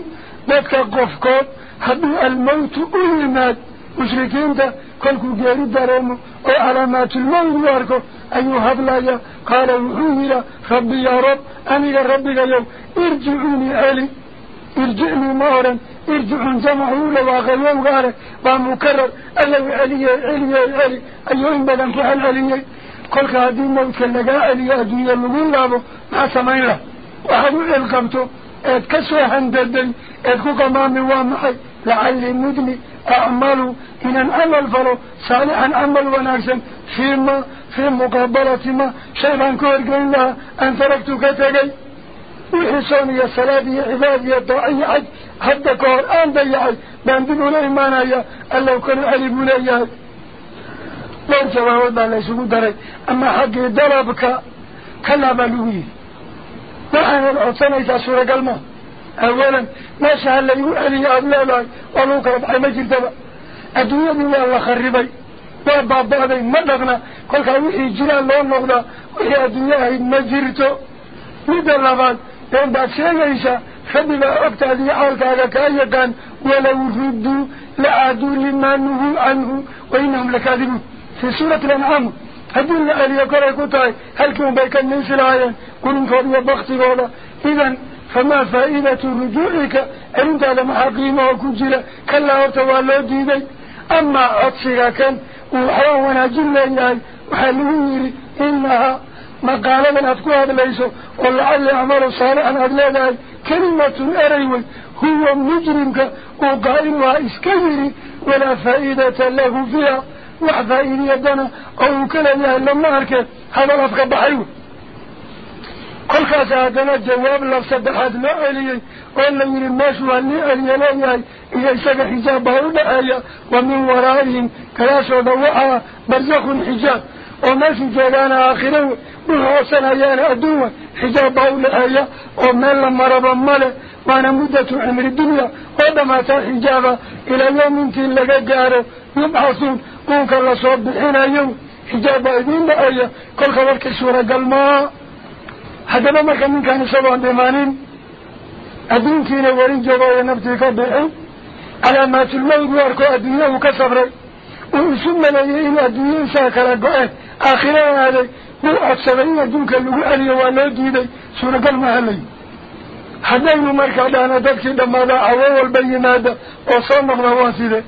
ذاتك قفكوب هدو الموت أولماد مشركين دا كلكو جاري دارمو وعلامات الموت واركو أيها بلايا قال وحوهلا ربي يا رب أمي يا ربي يوم ارجعوني علي ارجعني مورا ارجعون جمعوا لواغيون غارة ومكرر ألو علي علي علي أيهم بدن فعل علي kolka haddii mawdka lagaa celiyo adduunya lagu laabo maxaa samayn lah waxaad u celqabto eed ka soo handaday eed ku qamaami waa maxay lacalli mudni acmalu inaan camal falo saalixan camal wanaagsan fiima fii muqaabalati ma shay وحسون يا صلاة يا عباد يا دعا يا حج حتى قرآن دا يا حج من دبنا إيمانا يا. اللو كانوا علمنا إيه يا حج لن سواه الله ليس مدري أما حق دربك كلا بلوي. نحن العطان إذا سورة قلمة. أولا ما سهل لي وحلي يا أبلا لاي ولو كرب عمج الدبا أدوية من الله خربي. باب باب هذا مدغنا قل كان وحي جلال لون مغدا وحي أدوية مجرته مدر لبان وبعد شيئا خبب أبت هذه عالك هذا كأي كان ولو ردوا لعادوا لما نهوا عنه وإنهم لكاذبون في سورة الأنعام. هدون لألي أكرا كتاي هل كم بيكا ننسي العيا كنهم كانوا يبغطي بولا إذن فما فائدة رجوعك عند هذا محاقيمة وكجلة كلا وتوالو ديني أما أطسرا كان وحوانا جلا إياي وحلوه إنها ما قال من أذكر هذا ليس قل علي أمر صالحا أدلاد كلمة أريوي هو مجرم وقائم وإسكبر ولا فائدة له فيها. وحفا إن يدنا. أو كلا يهل لما أركا هذا لفق بحيو. قل خاسا أدنا الجواب لفصة بحاد ما أليه قل لي رماش واني أليه لا يهل إذا إساق حجابه لأيه ومن ورائهم كلاسوا دواءها برزخ حجاب. ومسي جلان آخره بالحسن أيان أدوه حجاب أول آية ومال مربا مالا وأنا مدة عمر الدنيا ودما تحجابا إلى يوم انت لك جاره يبحثون قوك الله صبحين أيوم حجاب أيدين بأية كل خبرك سورة قلماء هذا ما مكان من كان سبعا بمانين أدين تين ورين جبايا نبتك بحي على ما تلوه أدنيا وكسبري isaga kala go-een aakhira aaday wuu codsaday in adduunka lagu celiyo waa loo diiday suuragal ma halayo haddaynu markaa dhahna dadkii dhammaadaa cawo walba yimaada oo soo noqda waa side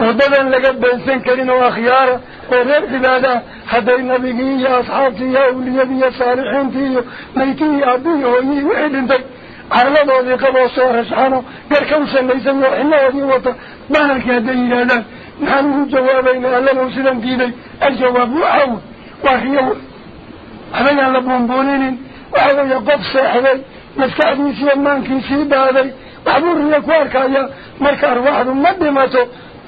wadadan laga beensan karin oo akhyaara oo reer cibaadaah hadday nabigii iyo asxaabtii iyo awliyadii iyo saalixiintii iyo maytihii aabihii hooyihii wixii dhintay caaladoodii qaboo soo rashxano garka u samaysan oo xinahoodii wata bahalkii hadday yidhaahdaan diiday aljawaab waxaw waa riyo wey waxbayaan la buunbuuninin waxa weeye qof seexday maskaxdiisiiyo maankiisii dhaaday waxbuu riyo ku arkaya marka arwaaxdu ma dhimato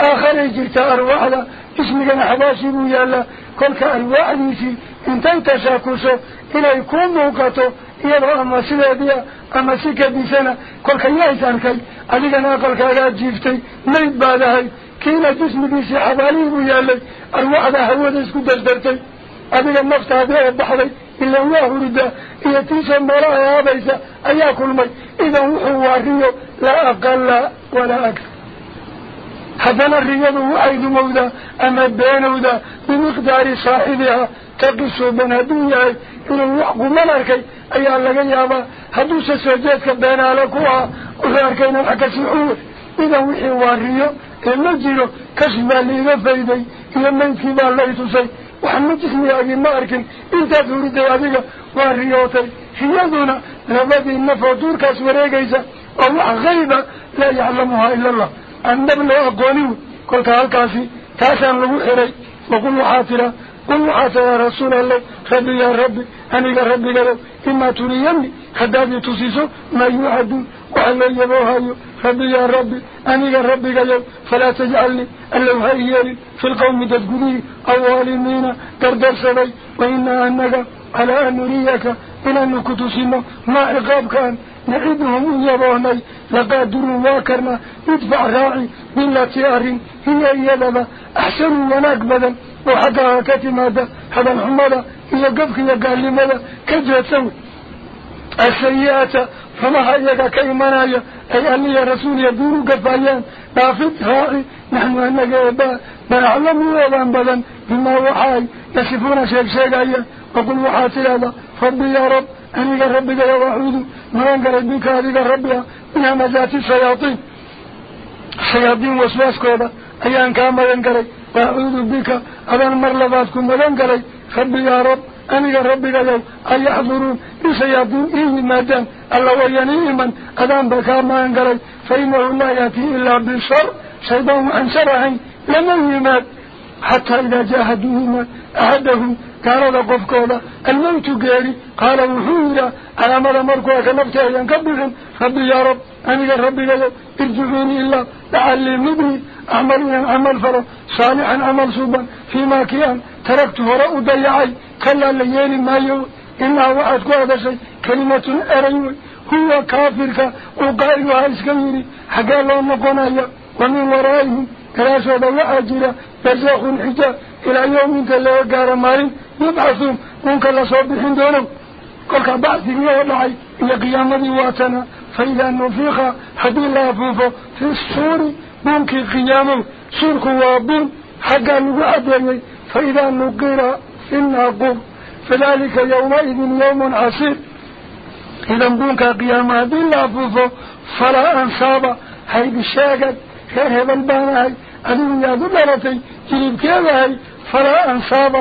aakharay jirtaa arwaaxda jismigana xabaashii buu yaallaa kolka arwaaxdiisii intay tashaakusho inay ku muuqato iyadoo ama sideedia ama si kadisana kolka yays arkay adigana aqalkaagaa jiiftay mayd baad ahay كينا جسم بيسي حبالي مجالي أرواح ذا هودا اسكو دردرتي. أبي النفط هذا البحري إلا هو أهرد إيتيسا مراه هذا أياكل مي إذا هو الريو لا أقل ولا أكثر. هذا الرياض هو أيد مودا أما بينه دا بمقدار صاحبها تقصوا من دنيا إلا وحق ملاركي. أي الله يابا هدوس السجادك بينها لكوها وذلك إنا حكس العور إذا هو الريو fayday iyo maydkii baa lay tusay waxma jismigaagii ma arkin intaad huriday adiga waa riyootay riyaduna labadii nafoo duurkaas wareegaysa oo wax hayba laa yaclamuhaa ila allah aan dhab loo aqoonin wey kolka halkaasi taasaan lagu xiray waqul waxaa tira قل عفا يا رسول الله. خبي يا ربي أني ربي قالوا إما تريني خدابي تسيسو ما يوحد وعلى يبوهاي خبي يا ربي أني ربي قالوا فلا تجعلني ألو هيري في القوم تذكري أولي مينا تردر سبي. وإنا أنك على أن نريك إلى النكت سيما ما عقاب كان. نعيدهم يبوهني لقادروا واكرنا. ادفع راعي بلا تيار هي يدبا أحسن ونقبدا وحتى هكاتي ماذا؟ هذا الحمد إلا قفك يقال لماذا كجرة سوي السيئات فما حيك كي منايا أي أني يا رسول يدور لا نافت هاري نحن أنك أبا ما يعلموا أبا أبدا بما حاي يصفون شيء شيك أيا وقل وحاتي هذا. فرضي يا رب. أني يا ربي يا وحود مرنك ربك هذه ربها من همزات السياطين السياطين وسواسك هذا أيان كامل أنك ربي وأعوذ بك أبن مر لباتكم ولن قلي خبي يا رب أني ربي قلي أي حضرون إيسا يدون إيه مادان الله ويني إيمان. أدان بكاء ما أنقلي فإنه لا يأتي إلا بالشر. سيدهم عن سرعين لما يمات. حتى إذا جاهدوهما أحدهم كان لقف قولا. الموت قالي قال وحورا على مدى مركوة كنفتها ينكبرهم ربي يا رب أني ربي قلي ارجعوني إلا لعلي مبني عمل عمل فر صالحا عمل صوبا. فيما كان تركت وراء ضيعي كلا ليالي ما يو. إن وعدك هذا شيء كلمة أريوي هو كافرك. وقائلها إسكميري حقا لهم نقونا ومن ورائهم. كلاس هذا الله أجيرا برزاق حجا. إلى يوم إنك الله قارا مارين. يبعثهم وإنك الله صبحين دونهم قلت بعثي من يوضعي إلى قيام ذواتنا فإذا نفيخ. حدي الله فوفه في السور. بونكي قيامه سرك وابون حقا نقعدني فإذا نقرى إنا قم فذلك يومئذ يوم عسير إذا بونك قيامه بالله فوفه فلا أنصاب هاي بشاكت خير هذا البناي أدو يا ذلرتي جريب كذا فلا أنصاب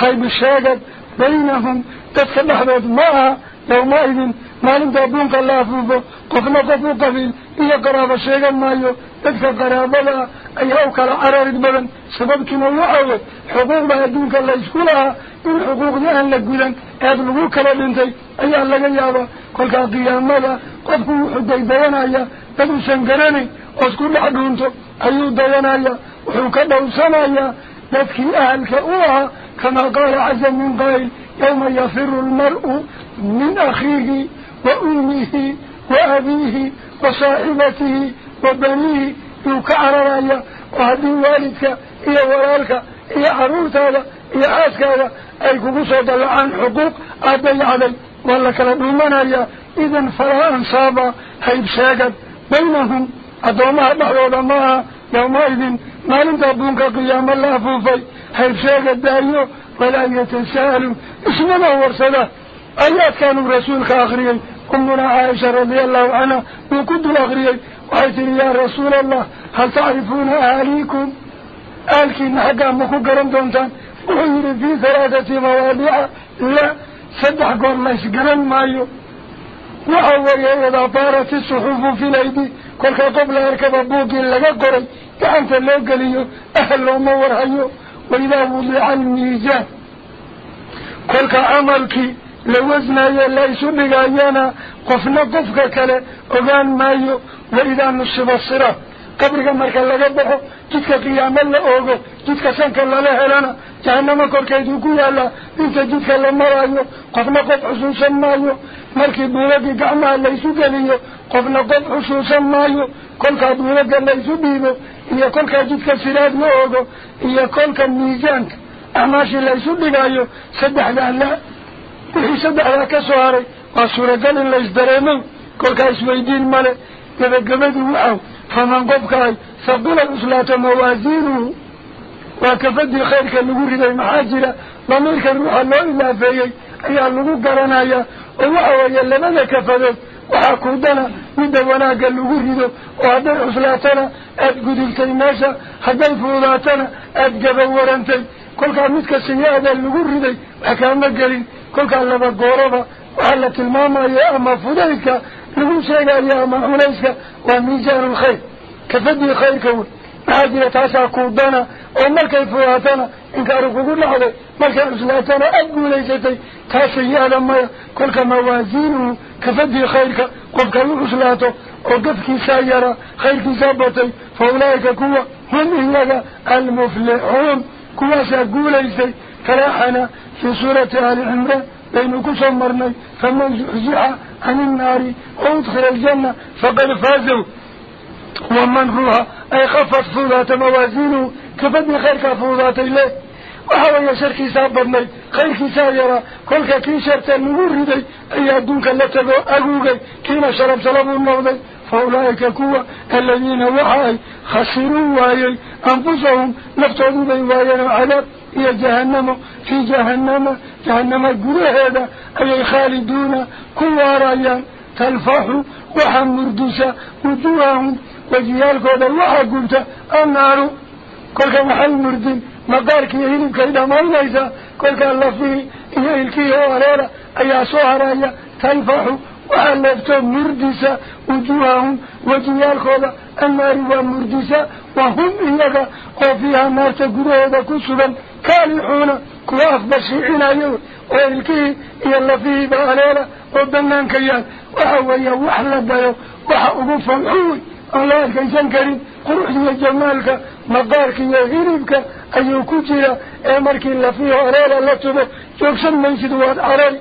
هاي بشاكت بينهم تتلحظت معها يومئذ ما لم تبونك الله فوفه قفنا قفو قفين قف قف قف قف قف قف قف إيا قرابة شيئا مايو تدفع قرابة لها أيهوك العرار المدن سبب كما هو عوض حقوق ما يدوك الله يسكولها إن حقوق نهان لكولا أدلوك لبنتي أيها لك أيها قلت قيام ماذا؟ قفه حدي ديانا أيها تدو سنقراني أسكول حقونتو أيو ديانا أيها وحوك دوسان أيها آية. تدكي أهلك أوها كما قال عز من قائل يوم يفر المرء من أخيه وأمه وأبيه وصائبته وبنيه يوكع رايا وهذه الوالدك إيا ورالك إيا عرورت هذا إيا عاسك هذا أي قبوس وضل عن حقوق أبي علي والله كلام من هيا إذن فلا أنصابا حيب ساقد بينهم. أدوما أبعوا لما يومئذ ما لم تبونك قيام الله فوفي. حيب ساقد دائيو ولا يتساهل اسمنا ورسله أيات كانوا رسولك آخرين؟ أمنا عائشة رضي الله عنها وكنت أغريك. وعيتني يا رسول الله هل تعرفون أهليكم أهلكي نحقا مكو قرم دونتان. وغير في ثلاثة مواليع لا سدح قول ليس قرم مايو وحوري إذا طارت الصحف في الأيدي. كلك قبل أركب أبوكي لك قرم كأنت لو قليو أهل ومورهيو وإذا وضع الميزان كلك عملكي isu dhigayana qofna qofka kale ogaan maayo waidaa nusiba siraat qabriga marka laga baxo jidka qiyaamo la oogo jidka sanka lala helana jahanamo korkeeduu ku yaalaa inta jidka la maraayo qofna qof xusuusan maayo markii buulagii gacmaha laysu geliyo qofna qof xusuusan maayo kolkaa buulaga laysu dhiibo iyo kolkaa jidka siraad la oogo iyo kolka miisaanka acmaashii laysu dhigayo saddexdaa la wixii saddexdaa ka soo haray waa suuragal in laysdareemo kolkaa isweydiin male gabagabadu waxaw faman qofka ay saqula cuslaata mawaasiinuhu waa kafadii khayrka lagu riday maxaa jira damiirka ruuxa loo ilaafeeyey ayaa lagu garanayaa oo waxa weeye labada kafadood waxaa kuudana midda wanaagga lagu rido oo hadday cuslaatana aada gudubtay meesha laba gooraba waxaa la tilmaamaya ama fudaydka lagu sheegayo ama culayska waa miisaanu lkhayr kafadii khayrka wey maxaa jira taasaa kuudana oo markay fudaatana inkaaru kugu dhacday markay cuslaatana aada guulaysatay taa sayi-ada maya kolka mawaasiinuhu kafadii khayrka qofkay u cuslaato oo gafkiisaa yaraa khayrkiisaa batay fa ulaa'ika kuwa hum iyaga almuflixuun kuwaasaa guulaystay فلاحنا في سورة آل عمر بينك سمرني فمن زحزح عن النار وادخل الجنة فقد فازوا ومن روح أي خفت فوضات موازينه كفدني خيرك فوضات إليه. وحاول يشارك خير خيرك يرى. كل كيسر تنور ردي دي أي أدونك اللتبع أقوغي كينا شرب سلام الموضي فأولئك كوا الذين وحاي خسروا وايي أنفسهم نفتدوا بي وايينا عذاب يا جهنم في جهنم جهنم الجرى هذا أي خالدون؟ كل رايا تلفح وحمردوسا ودواهم وجيالك هذا الله قلت النار. كل كان حمرد مبارك يهين كيدا ما ليس كل كان لفي هي الكي ورالا أي صهر يا تلفح وحلفت مردسا ودواهم وجيالك هذا النار ومردسا وهم إنك وفيها نار تقول هذا كل كالحون كواف بشيعنا يوم ويلكيه يلا فيه بأليلة وبنان كيان وحويا وحلا دايو وحا الحوي الله كيسان كريم قروحي جمالك مقارك يا غريبك أيو كجيرا أمرك إلا فيه أريلا لتبه جوكسن من سدوات أريل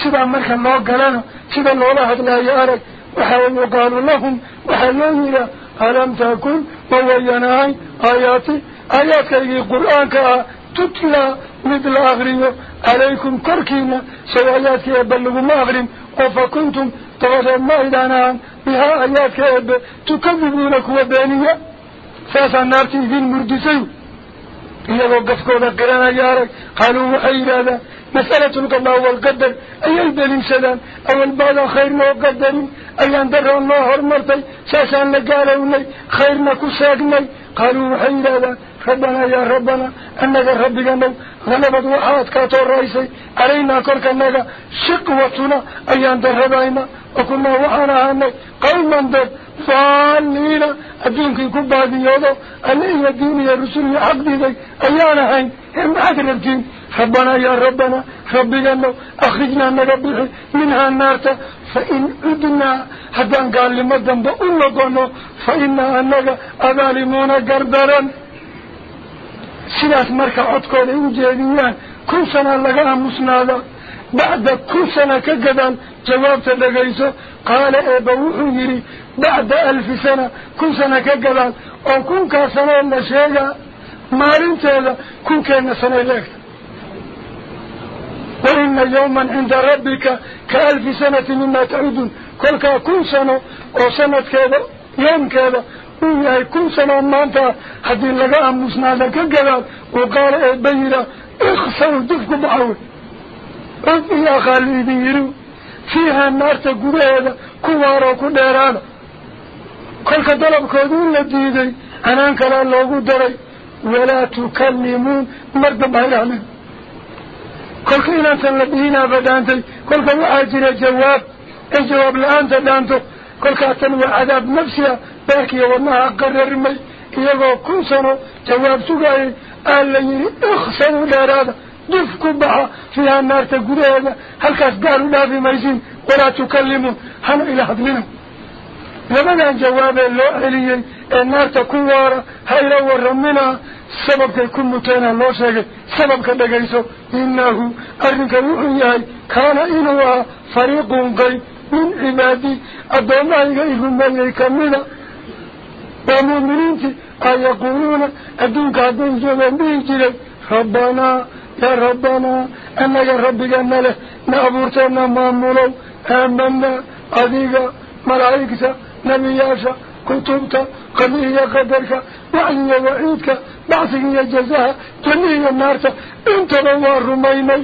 سيدا مركا الله قلانا سيدا الله هدلا يارك. وحاول يقال لهم وحيوهنا ألم تكن وويناي آياتي؟ آياتك القرآن تطلع من الأغرية عليكم كركينا سوى آياتك يبلغوا مغرم وفكنتم تغذر ما إدانان بها آياتك يبلغوا تكذبونك كوى بانية فاسا النار تنفين مردسي إلا وقفكوا ذكرنا يارك قالوا وحي لا مسألة القضاء والقدر. أي البلين سلام؟ أو البالا خير ما قدرين؟ أي أن در الله هرمرتي؟ ساسا لقالوا لي خيرنا كساقنا قالوا وحي لا annaga rabbiganow halabad waxaa adkaatoo raysay calaynaa korkanaga shiqwatuna ayaan daradayna wakunaa waxaan ahaanay qawman dad faaliina adduunkii ku baadiyoodo alle iyo diin iyo rusul iyo xaq diiday ayaan ahayn ee maxaad rabtiin rabbanaa yaa rabbanaa rabbiganow akhrijnaa naga bixi minhaa naarta fa in cudnaa haddaan gaalnimo dambe u noqono fa inaa annaga adaalimuuna gardaran codkooda ay u jeediyaan kun sana laga aamusnaada bacda kun sana ka gadaan jawaabta dhagayso qaala eeba wuxuu yidhi bacda alfi sana kun sana ka gadaan oo kunkaa sanoo la sheegaa maalinteeda kunkeenna sanay leegta wa ina yawman cinda rabbika ka alfi sanati mima tacuduun kolkaa kun sano oo sanadkeeda yoomkeeda qaala eeba yihaa iksaw dufku baxawe of iyo akhaali idin yidhi fiihaa naarta gudaheeda ku waaroo ku dheeraada kolka dalabkoodu in la diiday anaan kalaa loogu daray walaa tukallimuun mar damba ha idhahdeen kolka inaansan la dhihinaaba dhaantay kolka waxaa jira jawaab ee jawaab la-aanta dhaanto kolkaa tan waa cadaab nafsi ah wadnaha qararmay iyagoo kun sano jawaab sugaayay aa la yidhi ikhsaru dheeraada duf ku baxa fiihaa naarta gudaheeda halkaas gaal u dhaafi maysiin walaa tukallimuun hana ila hadlina labadan jawaabee loo celiyey ee naarta ku waara ha ila waraminaa sababkay ku muteena loo sheegay sababka dhagayso inahu arrinka wuxuu yahay kaana inuu ahaa fariiqun qayb min cibaadii addoommahayga i rumeeyey kamida ومؤمنين أن يقولون أدوك أدوك زمان بيجر ربنا يا ربنا أنا يا ربك أنا له نأبورتنا مامولو أمامنا أذيك ملايكسة نمياسة كتبت قليه يا قدرك بعني يا وعيدك بعثك يا جزاء جميع النارك أنت روار رميني.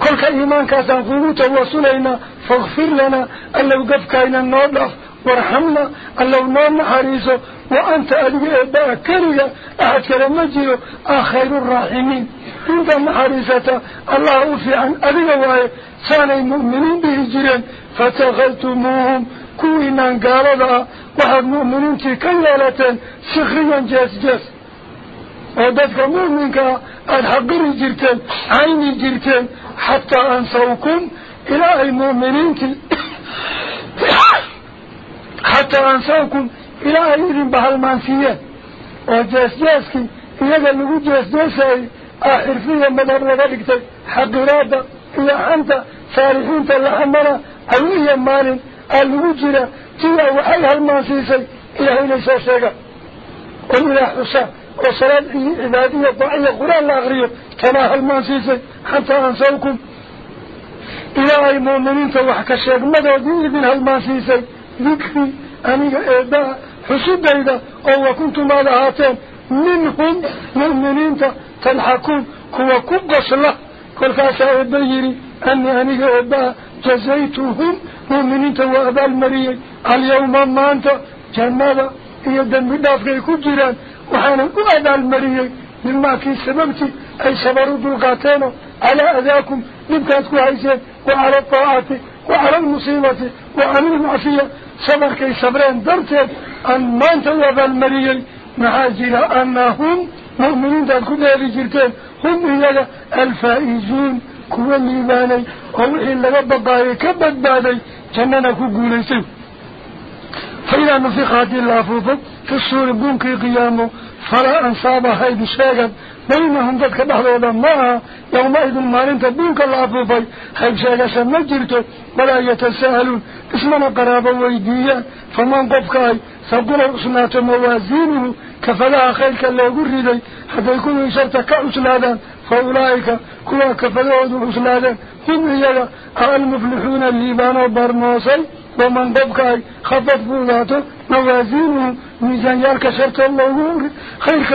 قلت إيمانك سنقوموت وصلنا فاغفر لنا. ألو قفك إلى النار وارحمنا اللو نوم حريصه وأنت أدوى إباء كريا أحد كلمة جيرو آخير الراحمين. إنت محريصة الله أوفي عن أبي الله ساني مؤمنين بهجرين فتغلتموهم. كوهنا قالبا وحد مؤمنين كيالة سخريا جاس جاس وددك مؤمنك الحق رجلتين عيني جلتين حتى أنصوكم إلى المؤمنين كي حتى أنسوكم إلى أيدي بهالمانسية وجاس جاسك إذا لقوا جاس جاسي آخر فيها مدر لذلك حق رادة إلى آه، أنت صارحين تلحمنا أيها مال المجرى تيا وحيها المانسيسي إلى هنا ساشاقة وإلى حسا. وصلاة عبادية ضعية قرآن الأغرية تناها المانسيسي حتى أنسوكم. إلى أي مؤمنين توحك الشيخ. مدى دين من هالمانسيسي ذكري أن إباء حسوب إيدا أو كنتم على هاتين. منهم مؤمنين تلحكون هو كبس الله كل فاسا إبيري أني أني إباء جزيتهم. مؤمنين وأباء المريي اليوم ما أنت جمالا. هي الدنب دافق يكون جيران وحانا أباء المريي مما في سببتي. أي سبروا بلغاتين على أذاكم. لم كانت كوعيزين وعلى الطاعة. وعلى المصيبة. وعلى المعصية. صبر كي صبرين درتك أن ما أنت يبا المريي معاجر أنهم مؤمنين ذات كل هذه جرتين هم إياك الفائزون كوا الليباني ووحي اللي ببقاي كبد بعدي جننا كقولي سيو فإذا نفخ هذه الأفوفة في السور بونكي قيامه فلا أنصاب بينهم ذاتك بحضوضا معها يومئذ مالين تبونك الأفوفي هيد شاقا سنجرته ولا يتساهلون اسمنا قرابا ويديا فمن قفكاي سبقنا أسنات موازينه كفلا خيرك اللي قردي حتى يكونوا شرطك أسنادا فأولئك كوا كفلا أسنادا هم إياك المفلحون الليبان وبرموسي ومن ضبكاي خفت بولاته موازينه ميزان يالك شرط الله خيرك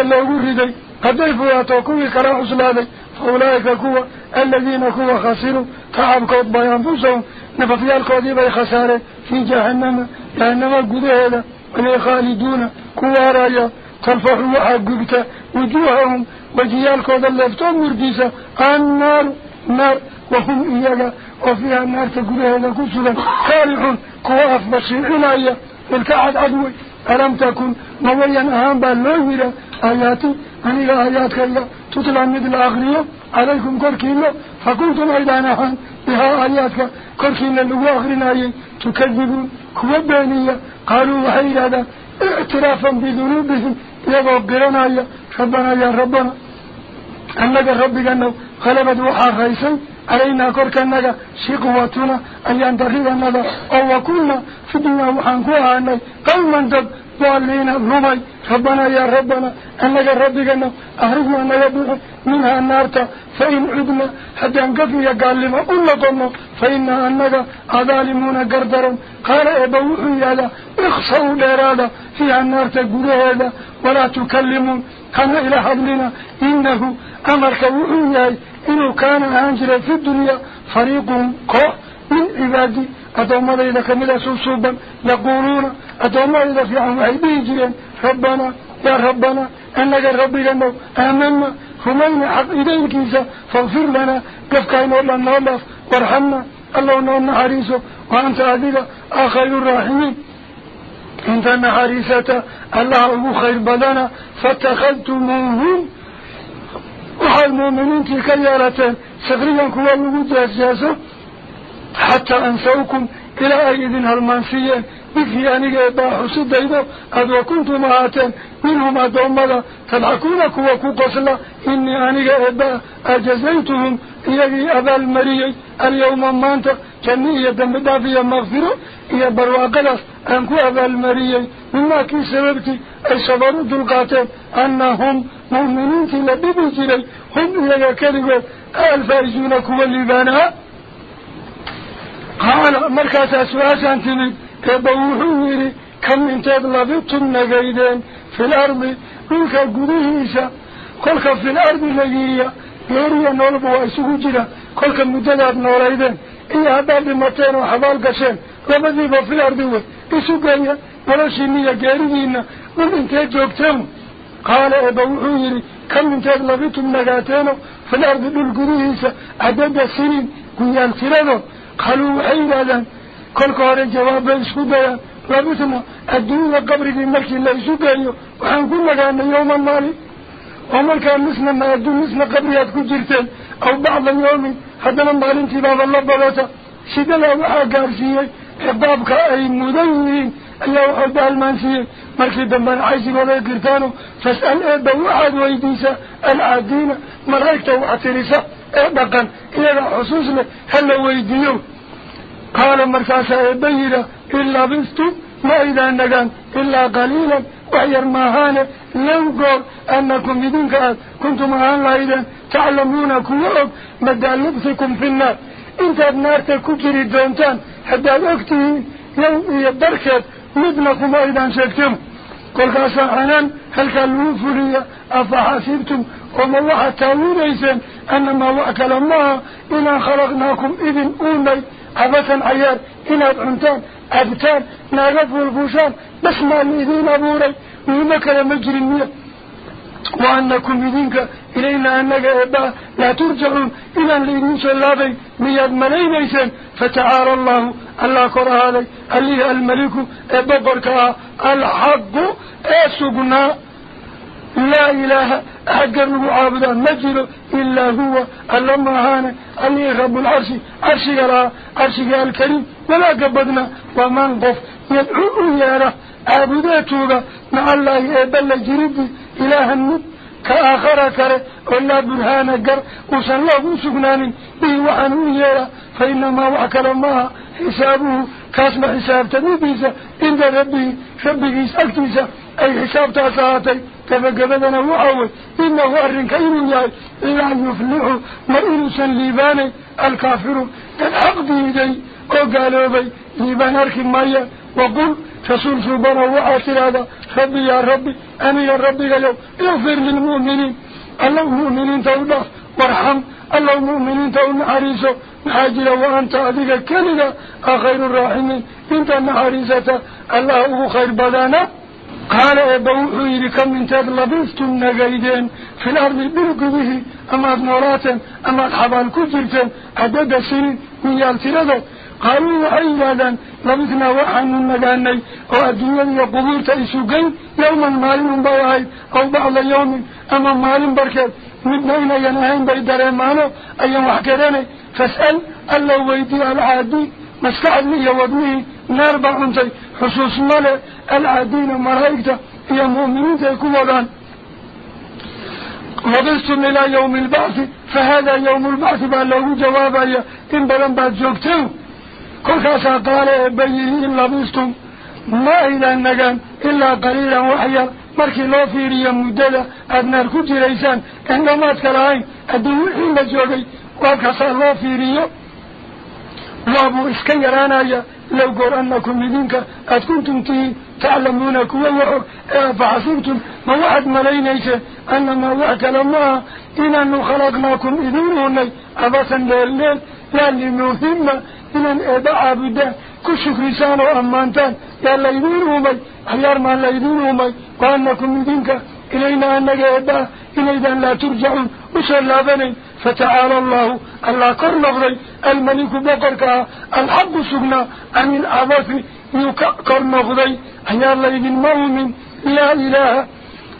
الله قد بولاته كوي كرا حسنادي فأولئك كوا الذين كوا خسروا تعبكوا بيانفسهم نففيال كودي بي خسارة في جهنم. جهنم قده هذا ولي خالدون كوا رايا تلفحوا وحقبت وجوههم وجيال كودا لفتون مرديسة. النار نار وهم إياك وفيها النار تقول هذا كسلا خالق كواف بصيحنا الكعد عدوي. ألم تكن مويا أهم باللوهرة آياتي أن إلى آياتك الله تطلع مثل آخرية. عليكم كركينا فكنتم أيضا نحن بها آياتك كركينا اللي آخرين تكذبون. كوا بينية قالوا وحيد هذا. اعترافا بذنوبهم. يبقى قرنا ربنا يا ربنا. أنك ربك أنه غلبت وحا رئيسا علينا كورك أنك شقوتنا أن ينتخذ أنك أو كنا في الدنيا وحنكوها أنك قوما دب ضالين رمي ربنا يا ربنا أنك ربك أنه أهرفنا أنك بها منها النار فإن عدنا. حتى أنكفي قال لما أولطنا فإنا أنك أظالمون قردرا قال أبوحي هذا اخصوا لإرادة فيها النار تقول هذا. ولا تكلمون. كان إلى حضلنا إنه أمرك وحي إنه كان أنجل في الدنيا فريق قوة من عبادي. أدوما إذا كمدا سوسوبا يقولون أدوما إذا في عم عيبين ربنا يا ربنا أنك ربي لنا آمنا. همين حق إذن كيسا فاغفر لنا. قفكين ولا نولف وارحمنا. الله نون حريسه وأنت أذيك آخر الراحمين. انت نحريسة الله المؤمنين تلك اليالتين سقريا كوا الوجود السياسة حتى أنسوكم إلى أيدين هالمنسيين بكي أنك إباحوا سديدو أد وكنتم هاتين منهم أدومدا تضحكون كوا كوكسلا إني أنك إباح. أجزيتهم إيجي أبا المريي اليوم مانتا جنية دمدافية مغفرة إيا برواقلس أنكو أبا المريي مما كي سببتي أي صبروا دلقاتين أنهم مؤمنين في لبيبي جري هم إيجا كريقوا الفائزون كوا اللبانا قال مركز أسواسا تمي كبوحوري كم انتاد لبطن نقيدين في الأرض كلك قديسة كلك في الأرض لقية غيريا نولب وإسوه جرا كلك مددات نوليدين إيا هذا بمتين وحبال قشين لبذيب في الأرض إسوه ولشينية غيرينا من انتاد جوكتين قال أبوحوري كم انتاد لبطن نقاتين في الأرض بالقديسة عدد سنين قيال تردو قالوا وحيدا كل كهر الجواب يسكبيا لابسنا الدنيا قبر في ملك الله يسكبيا وحنقول لك أن يوم المالي ومن كان نسنا ما يدون نسنا قبريات كجرتين أو بعض اليوم لما قالنتي باب الله بلاتا سيدنا وحا قارسية حبابك أي مدينين الله وحبها المانسية مركي دمان عايزي ولا يقرتانو فاسأل إيبا واحد ويديسا. العادين ملايكتا وعترسا إيبقا إيبا حصوص له. هل ويديو. قال مركاسا إيبايرا إلا بستو. ما إذا نقان. إلا قليلا. وحير ماهانا لو قول أنكم بدونك كنتم أهان لا تعلمون كواب مدى لبثكم في النار. إنت النار تكجري دونتان حتى الوقتين يوم يبركت مدنكم أيضا شكتم. كل كاسا عنان هل كالو فريا أفحاسبتم وما وحا تاويليسا أنما وأكل الله إنا خلقناكم إذن أولي عبثا عيار إنا عنتان أبتان ناقف والبوشان بس ما الإذين أبوري ومكا مجرمية وأنكم إذنك إلينا أنك إبا. لا ترجعون. إلى اللي سلابي مياد ملينيسا فتعالى الله. الله قرأ هذا اللي الملك. إبا بركة. الحق. أسقنا. لا إله. أحقر عابدا مجر إلا هو. اللهم هانا اللي رب العرش. عرش لا عرش الكريم. ولا قبضنا. ومن قف. يدعو يا عابداتوغا مع الله إبلا جريد إله النب كآخر كره ولا برهان قر وصلى الله سبحانه به وحنون يرى فإنما وحكر الله حسابه كاسم حساب تنبيسا عند ربه ربه سأكتسا أي حساب تاساتي كفقبدنا وعوه إنه أرن كير ياي لا يفلح مرئنسا ليباني الكافر كالحق دي وقالوا بي ليبان أركب مايا وقل رسول سبحانه وعاتل هذا ربي يا ربي أنا يا ربي اليوم اغفر للمؤمنين. الله المؤمنين تولى وارحم الله المؤمنين تولى حريصه محاجلة وأنت أذيك كلنا خير الراحمين. إنت محاريسة الله هو خير بدانا قال أبوحي كم من تاد لبستم نقيدين في الأرض برقبه أما نوراتا أما الحبال كجرتا عدد سنين من يالتردو قالوا لبثنا وحن نقاني والدنيا قبور تأسوقين يوما مالين بواهي أو بعض يوم أما مالين بركات من بين ينهين بيدر مانو أي وحكراني فاسأل الله ويدي العادي مسكعد لي وابنه نار بعضي حصوص ماله العادين ملايكته يا مؤمنين وضعان لبثتم إلى يوم البعث فهذا يوم البعث بأن له جوابا إن بلن بعد زوجتين كل كاسا قال بيه إن لبستم ما إلى النجان إلا قليلا وحيا مركي لو فيريا مدلة أدنار كتي ليسان عندما تكلاين أدنو إلا جوغي وكاسا لو فيريا وابو إسكن يرانايا لو قول أنكم لدينك قد كنتم تي تعلمون وحر فحسبتم ما وعد ملينيس أنما وعد لما إننا خلقناكم إذنوني أبسا لليل يعني مهمة إبا عابدا كل شكرسان وأمانتان يا ليدين أمي أحيار ما ليدين أمي وأنكم لدينك إلينا أنك إلينا لا ترجعون. وصلى بني فتعالى الله. الله كرنغضي الملك بقرك. الحق سبنا. عن العبث كرنغضي أحيار ليدين مؤمن. لا إله.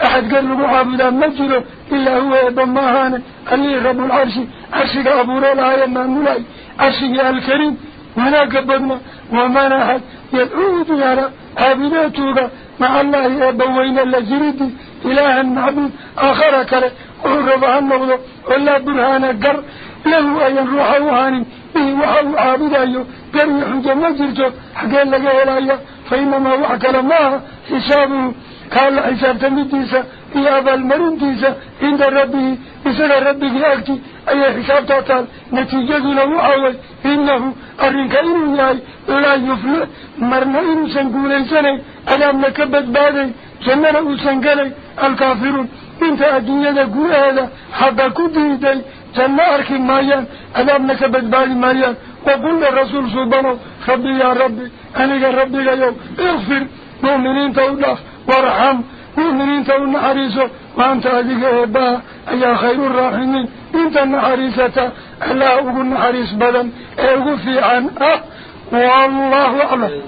أحد قال له عابدا مجره إلا هو إبا ماهان اللي رب العرش. عرشك أبو ريلا يا مولاي عرشك الكريم ولا قبضنا وما نحد يدعو ديارا عابداتك مع الله أبوين اللجريد إله معبود آخر كره وعرفها النغض ولا برهان قر له أن روح وهاني. به وحو عابد أيو. قر يحجى مجرته حقين لك إلهي. فإنما وحك لما حسابه. قال حساب تمديسة. يا أبا المرنديسة عند ربه. بسر ربه أكتي أي حساب تطال نتيجة له أول. إنه أرنك إنه لا يفلح. مرنا إنسان قوليساني ألام نكبت بعدي. جنة أسنقلي الكافرون. إنت الدنيا قول هذا حقا كديدي جنة أركي مايان ألام نكبت بعدي مايان. وقل الرسول سبحانه ربي يا ربي يا ربي يا يوم. اغفر مؤمنين تولف مؤمنين تولنا حريصه وأنت أذيك إبا أي خير الراحمين. إنت النحريسة ألا أقول نحريس بدن. أقول في عن أه؟ والله أعلم.